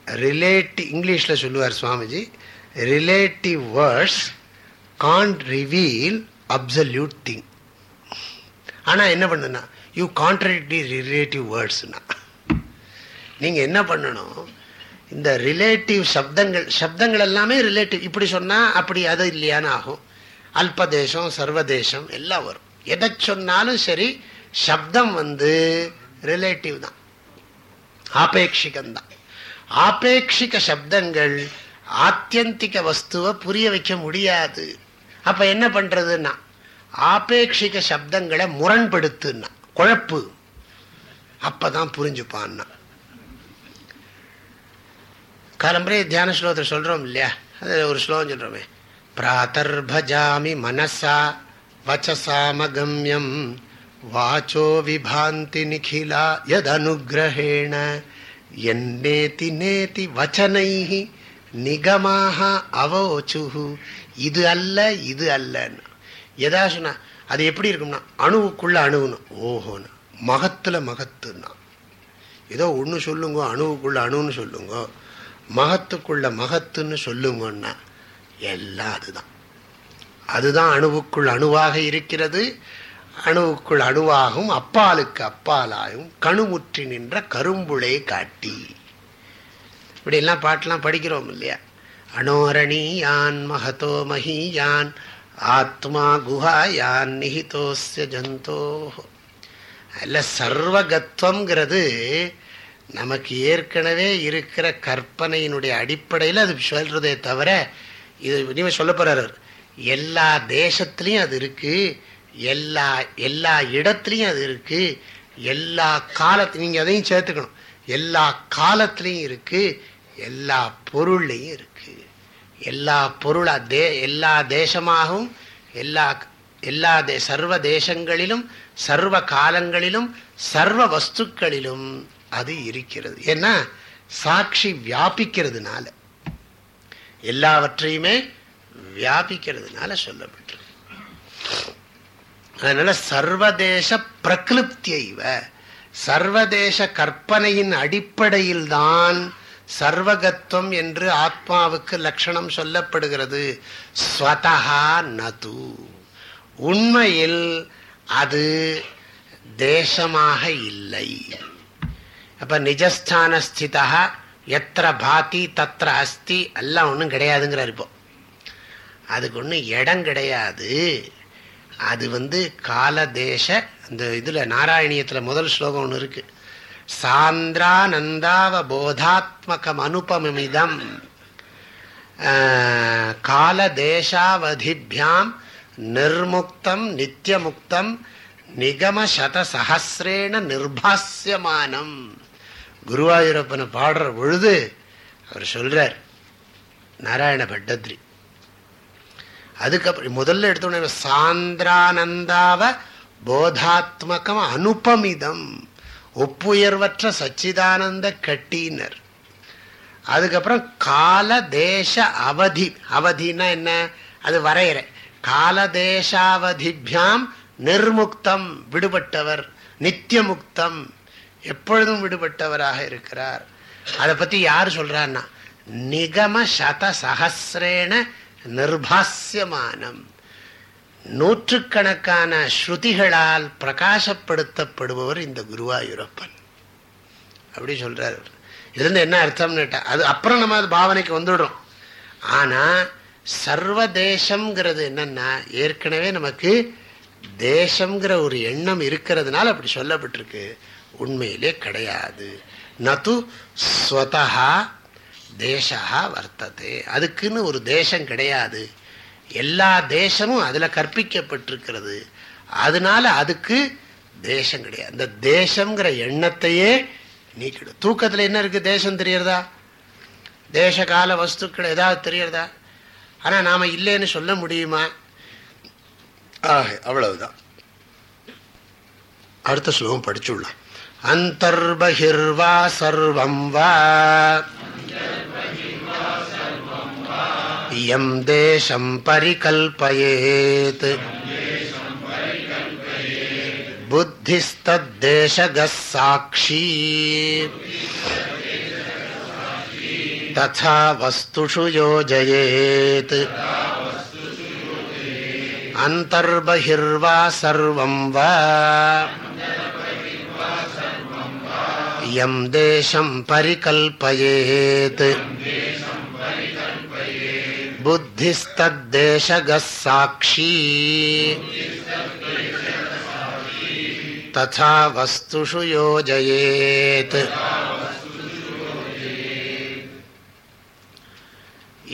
ரிலேட்டிவ் இங்கிலீஷில் சொல்லுவார் Swamiji. Relative words can't reveal absolute thing ஆனால் என்ன பண்ணுன்னா யூ கான்ட்ரடிக்டி ரிலேட்டிவ் வேர்ட்ஸ்னா நீங்கள் என்ன பண்ணணும் இந்த ரிலேட்டிவ் சப்தங்கள் சப்தங்கள் எல்லாமே ரிலேட்டிவ் இப்படி சொன்னால் அப்படி அது இல்லையான்னு ஆகும். அல்பதேசம் சர்வதேசம் எல்லாம் வரும். எதை சொன்னாலும் சரி சப்தம் வந்து ரிலேட்டிவ் தான். ஆபேட்சிகம்தான் ஆபேட்சிக சப்தங்கள் ஆத்தியந்திக வஸ்துவை புரிய வைக்க முடியாது. அப்ப என்ன பண்றதுன்னா ஆபேட்சிக சப்தங்களை முரண்படுத்துன்னா குழப்பு. அப்பதான் புரிஞ்சுப்பான்னா. காலம்பரே தியான ஸ்லோகத்தை சொல்றோம் இல்லையா? அது ஒரு ஸ்லோகம் சொல்றோமே. பிராத்தர்பஜாமி மனசா வச்சசாமகம்யம் வாச்சோ விபாந்தி நிகிலா யதனுகிரகேண. என்னேதி நேதி வச்சனைஹி நிகமாக அவோச்சு இது அல்ல இது அல்லன்னு. எதா சொன்னா அது எப்படி இருக்கும்னா அணுவுக்குள்ள அணுவுன்னு. ஓஹோன்னு. மகத்துல மகத்துன்னா. ஏதோ ஒன்று சொல்லுங்க அணுவுக்குள்ள அணுன்னு சொல்லுங்க. மகத்துக்குள்ள மகத்துன்னு சொல்லுங்கன்னா எல்லாம் அதுதான். அதுதான் அணுவுக்குள் அணுவாக இருக்கிறது. அணுவுக்குள் அணுவாகவும் அப்பாலுக்கு அப்பாலாயும் கணுமுற்றி நின்ற கரும்புளை காட்டி. இப்படியெல்லாம் பாட்டெலாம் படிக்கிறோம் இல்லையா? அணோரணியான் மகதோ மகியான் ஆத்மா குஹாயான் நிஹிதோஸ்ய ஜந்தோ. அதில் சர்வகத்வங்கிறது நமக்கு ஏற்கனவே இருக்கிற கற்பனையினுடைய அடிப்படையில் அது சொல்றதே தவிர இது இனிமேல் சொல்ல போகிறார் எல்லா தேசத்துலேயும் அது இருக்குது எல்லா எல்லா இடத்துலையும் அது இருக்குது எல்லா காலத்து நீங்கள் அதையும் சேர்த்துக்கணும். எல்லா காலத்துலேயும் இருக்குது எல்லா பொருள்லையும் இருக்கு. எல்லா பொருளா தே எல்லா தேசமாகவும் எல்லா எல்லா தே சர்வ தேசங்களிலும் சர்வ காலங்களிலும் சர்வ வஸ்துக்களிலும் அது இருக்கிறது. ஏன்னா சாட்சி வியாபிக்கிறதுனால. எல்லாவற்றையுமே வியாபிக்கிறதுனால சொல்லப்பட்டிருக்கு. அதனால சர்வதேச பிரகிருப்தியைவ சர்வதேச கற்பனையின் அடிப்படையில்தான் சர்வகத்துவம் என்று ஆத்மாவுக்கு லட்சணம் சொல்லப்படுகிறது. ஸ்வதா நது. உண்மையில் அது தேசமாக இல்லை. அப்ப நிஜஸ்தான ஸ்திதா எத்திர பாத்தி தத்திர அஸ்தி எல்லாம் ஒன்றும் கிடையாதுங்கிறார் இப்போ. அதுக்கு ஒன்றும் இடம் கிடையாது. அது வந்து கால தேச அந்த இதில் நாராயணியத்தில் முதல் ஸ்லோகம் ஒன்று இருக்குது சாந்திரானந்தாவபோதாத்மகம் அனுபமிதம் கால தேசாவதிபியாம் நிர்முக்தம் நித்தியமுக்தம் நிகமசதசகசிரேண நிர்பாசியமானம் குருவாயூரப்பனை பாடுற பொழுது அவர் சொல்றார் நாராயண பட்டத்ரி. அதுக்கப்புறம் முதல்ல எடுத்தோடனே சாந்திரானந்தாவ போதாத்மகம் அனுபமிதம் ஒப்புயர்வற்ற சச்சிதானந்த கட்டினர் அதுக்கப்புறம் கால தேச அவதி அவதினா என்ன? அது வரையறை. கால தேசாவதிபியாம் நிர்முக்தம் விடுபட்டவர் நித்தியமுக்தம் எப்பொழுதும் விடுபட்டவராக இருக்கிறார். அதை பத்தி யார் சொல்றான்னா நிகம சத சகசிரேன நிர்பாசியமானம் நூற்றுக்கணக்கான ஸ்ருதிகளால் பிரகாசப்படுத்தப்படுபவர் இந்த குருவாயூரப்பன். அப்படி சொல்றார் இதுலேருந்து என்ன அர்த்தம்னு அது அப்புறம் நம்ம அது பாவனைக்கு வந்துடுறோம். ஆனால் சர்வதேசம்ங்கிறது என்னன்னா ஏற்கனவே நமக்கு தேசம்ங்கிற ஒரு எண்ணம் இருக்கிறதுனால அப்படி சொல்லப்பட்டிருக்கு. உண்மையிலே கிடையாது. நது ஸ்வதா தேசா வர்த்தது. அதுக்குன்னு ஒரு தேசம் கிடையாது. எல்லா தேசமும் அதில் கற்பிக்கப்பட்டிருக்கிறது. அதனால அதுக்கு தேசம் கிடையாது. அந்த தேசங்கிற எண்ணத்தையே நீக்கிடும் தூக்கத்தில் என்ன இருக்குது தேசம் தெரியறதா? தேச கால வஸ்துக்கள் ஏதாவது தெரியறதா? ஆனால் நாம் இல்லைன்னு சொல்ல முடியுமா? அவ்வளவுதான். அடுத்த ஸ்லோகம் படிச்சுடலாம். அந்தர்பகிர்வா சர்வம் வா इयं देशं परिकल्पयेत् बुद्धिस्तद्देशगः साक्षी तथा वस्तुषु योजयेत् अन्तर्बहिर्वा सर्वं वा इयं देशं परिकल्पयेत् बुद्धिस्तद्देशगः साक्षी तथा वस्तुषु योजयेत्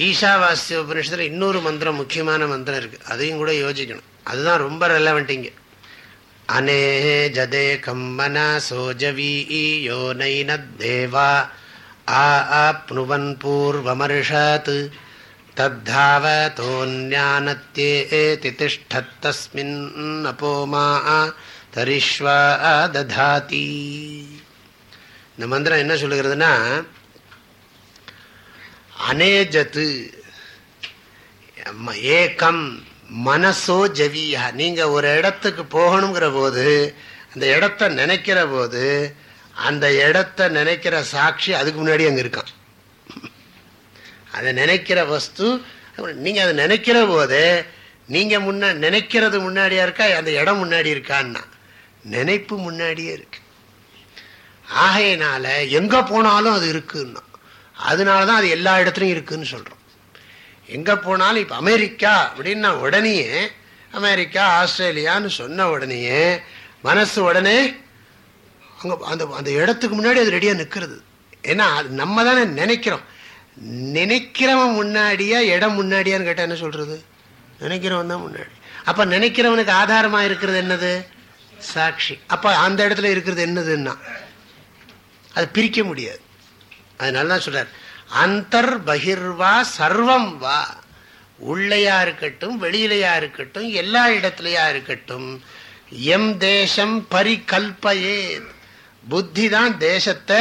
ஈஷாவாசிய உபனிஷத்தில் இன்னொரு மந்திரம் முக்கியமான மந்திரம் இருக்கு அதையும் கூட யோசிக்கணும் அதுதான் ரொம்ப ரெலவெண்ட் அனே ஜதே கம்மனா சோஜவி யோ நைனத்தேவா ஆ ஆப்னுவன் பூர்வமர்ஷத் தத்தாவதோன்யானத்யேதி திஷ்டத்தஸ்மின் அபோமா தரிஷ்வா ததாதி இந்த மந்திரம் என்ன சொல்லுகிறதுனா அநேஜத்து ஏக்கம் மனசோ ஜவியா. நீங்கள் ஒரு இடத்துக்கு போகணுங்கிற போது அந்த இடத்த நினைக்கிற போது அந்த இடத்த நினைக்கிற சாட்சி அதுக்கு முன்னாடி அங்கே இருக்கான். அதை நினைக்கிற வஸ்து நீங்கள் அதை நினைக்கிற போது நீங்கள் முன்னா நினைக்கிறது முன்னாடியா இருக்கா அந்த இடம் முன்னாடி இருக்கான்னா? நினைப்பு முன்னாடியே இருக்கு. ஆகையினால எங்கே போனாலும் அது இருக்குன்னா அதனாலதான் அது எல்லா இடத்துலையும் இருக்குன்னு சொல்கிறோம் எங்கே போனாலும் இப்போ அமெரிக்கா அப்படின்னா உடனேயே அமெரிக்கா ஆஸ்திரேலியான்னு சொன்ன உடனேயே மனசு உடனே அங்கே அந்த அந்த இடத்துக்கு முன்னாடி அது ரெடியாக நிற்கிறது ஏன்னா அது நம்ம தானே நினைக்கிறோம். நினைக்கிறவன் முன்னாடியா இடம் முன்னாடியான்னு கேட்டா என்ன சொல்றது? நினைக்கிறவன் தான் முன்னாடி. அப்ப நினைக்கிறவனுக்கு ஆதாரமா இருக்கிறது என்னது? சாட்சி. அப்ப அந்த இடத்துல இருக்கிறது என்னதுன்னா அது பிரிக்க முடியாது. அதனால தான் சொல்றார் அந்தர் பகிர்வா சர்வம் வா. உள்ளையா இருக்கட்டும் வெளியிலையா இருக்கட்டும் எல்லா இடத்துலையா இருக்கட்டும் எம் தேசம் பரிகல்பயே புத்தி தான் தேசத்தை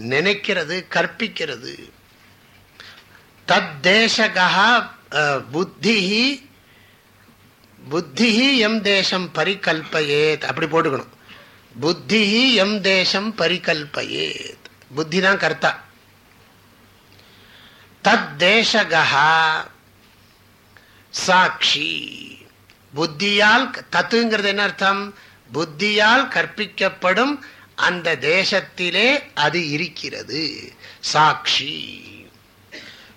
நினைக்கிறது கற்பிக்கிறது. தத் தேசகா புத்தி புத்தி எம் தேசம் பரிகல்பயேத் அப்படி போட்டுக்கணும். புத்தி எம் தேசம் பரிகல்பயேத் புத்தி தான் கர்த்தா தத்தேசகா சாட்சி புத்தியால் தத்துங்கிறது என்ன அர்த்தம்? புத்தியால் கற்பிக்கப்படும் அந்த தேசத்திலே அது இருக்கிறது. சாட்சி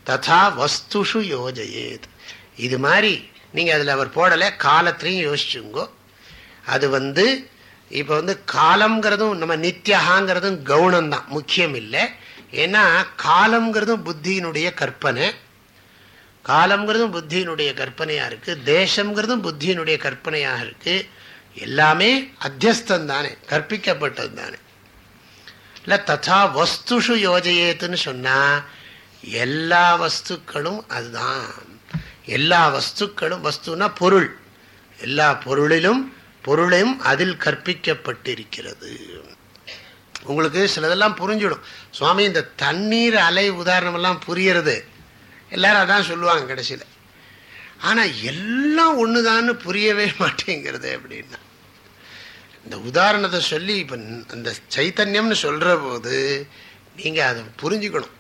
ததா வஸ்துஷு யோஜயேத். இது மாதிரி நீங்கள் அதில் அவர் போடலை காலத்திலையும் யோசிச்சுங்கோ. அது வந்து இப்போ வந்து காலம்ங்கிறதும் நம்ம நித்தியகாங்கிறதும் கவுனம்தான் முக்கியம் இல்லை ஏன்னா காலம்ங்கிறதும் புத்தியினுடைய கற்பனை. காலம்ங்கிறதும் புத்தியினுடைய கற்பனையாக இருக்குது தேசம்ங்கிறதும் புத்தியினுடைய கற்பனையாக இருக்குது எல்லாமே அத்தியஸ்தம் தானே கற்பிக்கப்பட்டது தானே இல்லை ததா வஸ்துஷு யோஜயேத்துன்னு சொன்னால் எல்லா வஸ்துக்களும் அதுதான். எல்லா வஸ்துக்களும் வஸ்துனா பொருள். எல்லா பொருளிலும் பொருளையும் அதில் கற்பிக்கப்பட்டிருக்கிறது. உங்களுக்கு சிலதெல்லாம் புரிஞ்சிடும். சுவாமி இந்த தண்ணீர் அலை உதாரணமெல்லாம் புரியறது. எல்லாரும் அதான் சொல்லுவாங்க கடைசியில். ஆனால் எல்லாம் ஒன்றுதான்னு புரியவே மாட்டேங்கிறது அப்படின்னா. இந்த உதாரணத்தை சொல்லி இப்போ அந்த சைத்தன்யம்னு சொல்கிற போது நீங்கள் அதை புரிஞ்சுக்கணும்.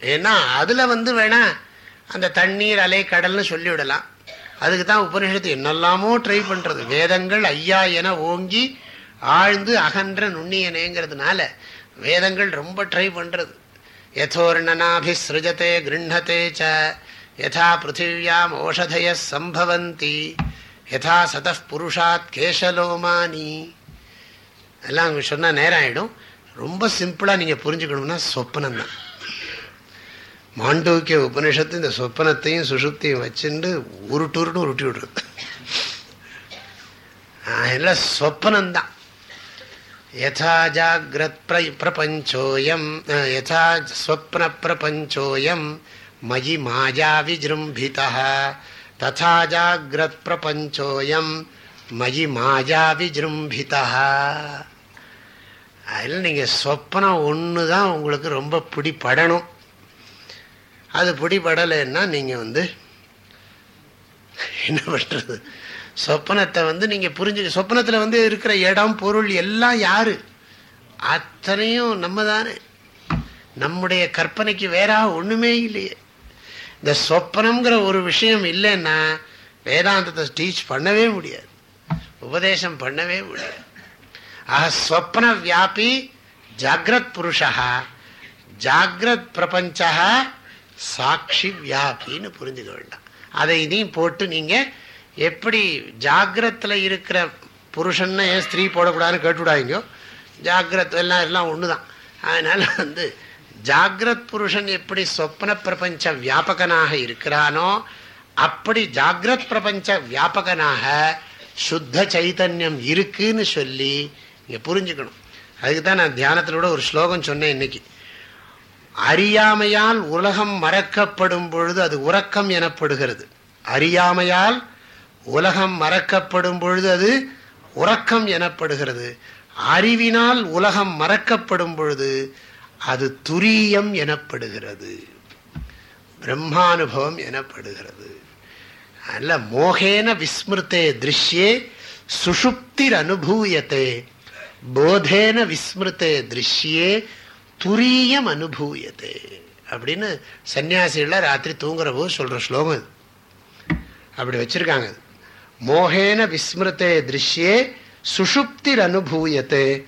ஏன்னா அதில் வந்து வேணா அந்த தண்ணீர் அலை கடல்னு சொல்லிவிடலாம். அதுக்கு தான் உபனிஷத்து என்னெல்லாமோ ட்ரை பண்ணுறது வேதங்கள் ஐயா என ஓங்கி ஆழ்ந்து அகன்ற நுண்ணியனேங்கிறதுனால வேதங்கள் ரொம்ப ட்ரை பண்ணுறது யதோர்ணனாபிஸ்ருஜத்தை கிருண்ணத்தே ச யதா பிருத்திவியாம் ஓஷதய சம்பவந்தி யதா சத புருஷாத் கேசலோமானி. எல்லாம் சொன்னால் நேரம் ஆகிடும் ரொம்ப சிம்பிளாக நீங்கள் புரிஞ்சுக்கணும்னா சொப்பனம் தான் மாண்டோக்கிய உபனிஷத்து இந்த சொப்பனத்தையும் சுசுப்தியும் வச்சுட்டு உருட்டு உருட்டி விடுறது எல்லாம் சொப்பனம்தான். யதா ஜாகிரத் பிரபஞ்சோயம் யதா ஸ்வப்ன பிரபஞ்சோயம் மயி மாயா விஜம்பிதா ததா ஜாகிரத் பிரபஞ்சோயம் மயி மாயா விஜம்பிதா அதில் நீங்கள் சொப்பனம் ஒன்று தான் உங்களுக்கு ரொம்ப பிடிப்படணும் அது பிடிபடலைன்னா நீங்கள் வந்து என்ன பண்ணுறது சொப்பனத்தை வந்து நீங்கள் புரிஞ்சு சொப்பனத்தில் வந்து இருக்கிற இடம் பொருள் எல்லாம் யார்? அத்தனையும் நம்ம தானே நம்முடைய கற்பனைக்கு வேறாக ஒன்றுமே இல்லையே. இந்த சொப்பனம்ங்கிற ஒரு விஷயம் இல்லைன்னா வேதாந்தத்தை டீச் பண்ணவே முடியாது. உபதேசம் பண்ணவே முடியாது. ஆக ஸ்வப்ன வியாபி ஜாகிரத் புருஷா ஜாகிரத் பிரபஞ்சா சாட்சி வியாபின்னு புரிஞ்சுக்க வேண்டாம். அதை இதையும் போட்டு நீங்கள் எப்படி ஜாகிரத்தில் இருக்கிற புருஷன்னு ஏன் ஸ்திரீ போடக்கூடாதுன்னு கேட்டுவிடாதீங்க. ஜாகிரத் எல்லாம் எல்லாம் ஒன்று தான் அதனால் வந்து ஜாகிரத் புருஷன் எப்படி சொப்ன பிரபஞ்ச வியாபகனாக இருக்கிறானோ அப்படி ஜாகிரத் பிரபஞ்ச வியாபகனாக சுத்த சைத்தன்யம் இருக்குன்னு சொல்லி நீங்கள் புரிஞ்சுக்கணும். அதுக்கு தான் நான் தியானத்திலோட ஒரு ஸ்லோகம் சொன்னேன் இன்னைக்கு. அறியாமையால் உலகம் மறக்கப்படும் பொழுது அது உறக்கம் எனப்படுகிறது. அறியாமையால் உலகம் மறக்கப்படும் பொழுது அது உறக்கம் எனப்படுகிறது. அறிவினால் உலகம் மறக்கப்படும் பொழுது அது துரியம் எனப்படுகிறது. பிரம்மானுபவம் எனப்படுகிறது. அல்ல மோகேன விஸ்மிருத்தே திருஷ்யே சுஷுப்திர் அனுபூயத்தே போதேன விஸ்மிருத்தே திருஷ்யே துரியம் அனுபூயது அப்படின்னு சன்னியாசிகள்லாம் ராத்திரி தூங்குற போது சொல்ற ஸ்லோகம் அப்படி வச்சிருக்காங்க. மோகேன விஸ்மிருத்தே திருஷ்யே சுஷுப்திர் அனுபூயத்து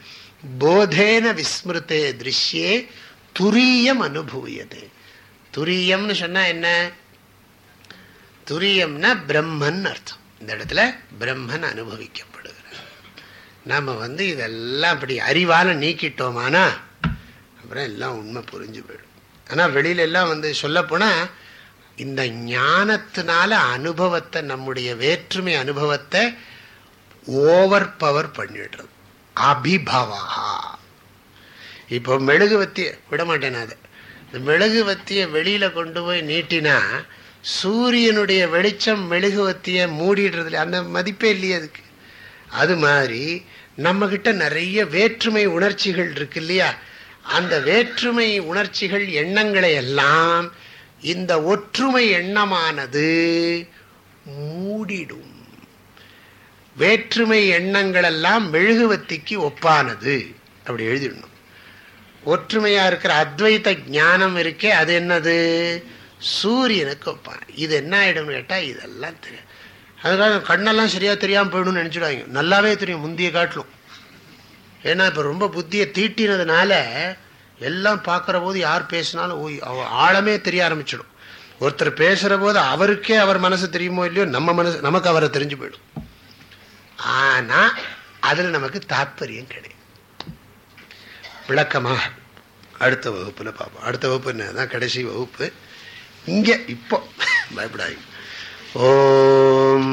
போதேன விஸ்மிருத்தே திருஷ்யே துரியம் அனுபூயது துரியம்னு சொன்னா என்ன? துரியம்னா பிரம்மன் அர்த்தம். இந்த இடத்துல பிரம்மன் அனுபவிக்கப்படுகிறார். நாம வந்து இதெல்லாம் அப்படி அறிவால நீக்கிட்டோமானா அப்புறம் எல்லாம் உண்மை புரிஞ்சு போயிடும். ஆனால் வெளியில எல்லாம் வந்து சொல்லப்போனால் இந்த ஞானத்தினால அனுபவத்தை நம்முடைய வேற்றுமை அனுபவத்தை ஓவர் பவர் பண்ணிடுறது. அபிபவா இப்போ மெழுகுவத்திய விட மாட்டேன் அதை. இந்த மெழுகுவத்திய வெளியில கொண்டு போய் நீட்டினா சூரியனுடைய வெளிச்சம் மெழுகுவத்திய மூடிடுறதுல அந்த மதிப்பே இல்லையே அதுக்கு. அது மாதிரி நம்ம கிட்ட நிறைய வேற்றுமை உணர்ச்சிகள் இருக்கு இல்லையா? அந்த வேற்றுமை உணர்ச்சிகள் எண்ணங்களை எல்லாம் இந்த ஒற்றுமை எண்ணமானது மூடிடும். வேற்றுமை எண்ணங்கள் எல்லாம் மெழுகுவத்திக்கு ஒப்பானது. அப்படி எழுதிடணும். ஒற்றுமையா இருக்கிற அத்வைத ஞானம் இருக்கே அது என்னது? சூரியனுக்கு ஒப்பான. இது என்ன ஆயிடும்னு கேட்டால் இதெல்லாம் தெரியும் அதுக்காக கண்ணெல்லாம் சரியா தெரியாமல் போயிடும்னு நினைச்சிடுவாங்க நல்லாவே தெரியும் முந்தைய காட்டிலும். ஏன்னா இப்போ ரொம்ப புத்தியை தீட்டினதுனால எல்லாம் பார்க்குற போது யார் பேசினாலும் ஓய் ஆழமே தெரிய ஆரம்பிச்சிடும். ஒருத்தர் பேசுகிற போது அவருக்கே அவர் மனசு தெரியுமோ இல்லையோ நம்ம மனசு நமக்கு அவரை தெரிஞ்சு போயிடும். ஆனால் அதில் நமக்கு தாற்பயம் கிடையாது. விளக்கமாக அடுத்த வகுப்பில் பார்ப்போம். அடுத்த வகுப்பு என்னதான் கடைசி வகுப்பு. இங்கே இப்போ பயப்படாது ஓம்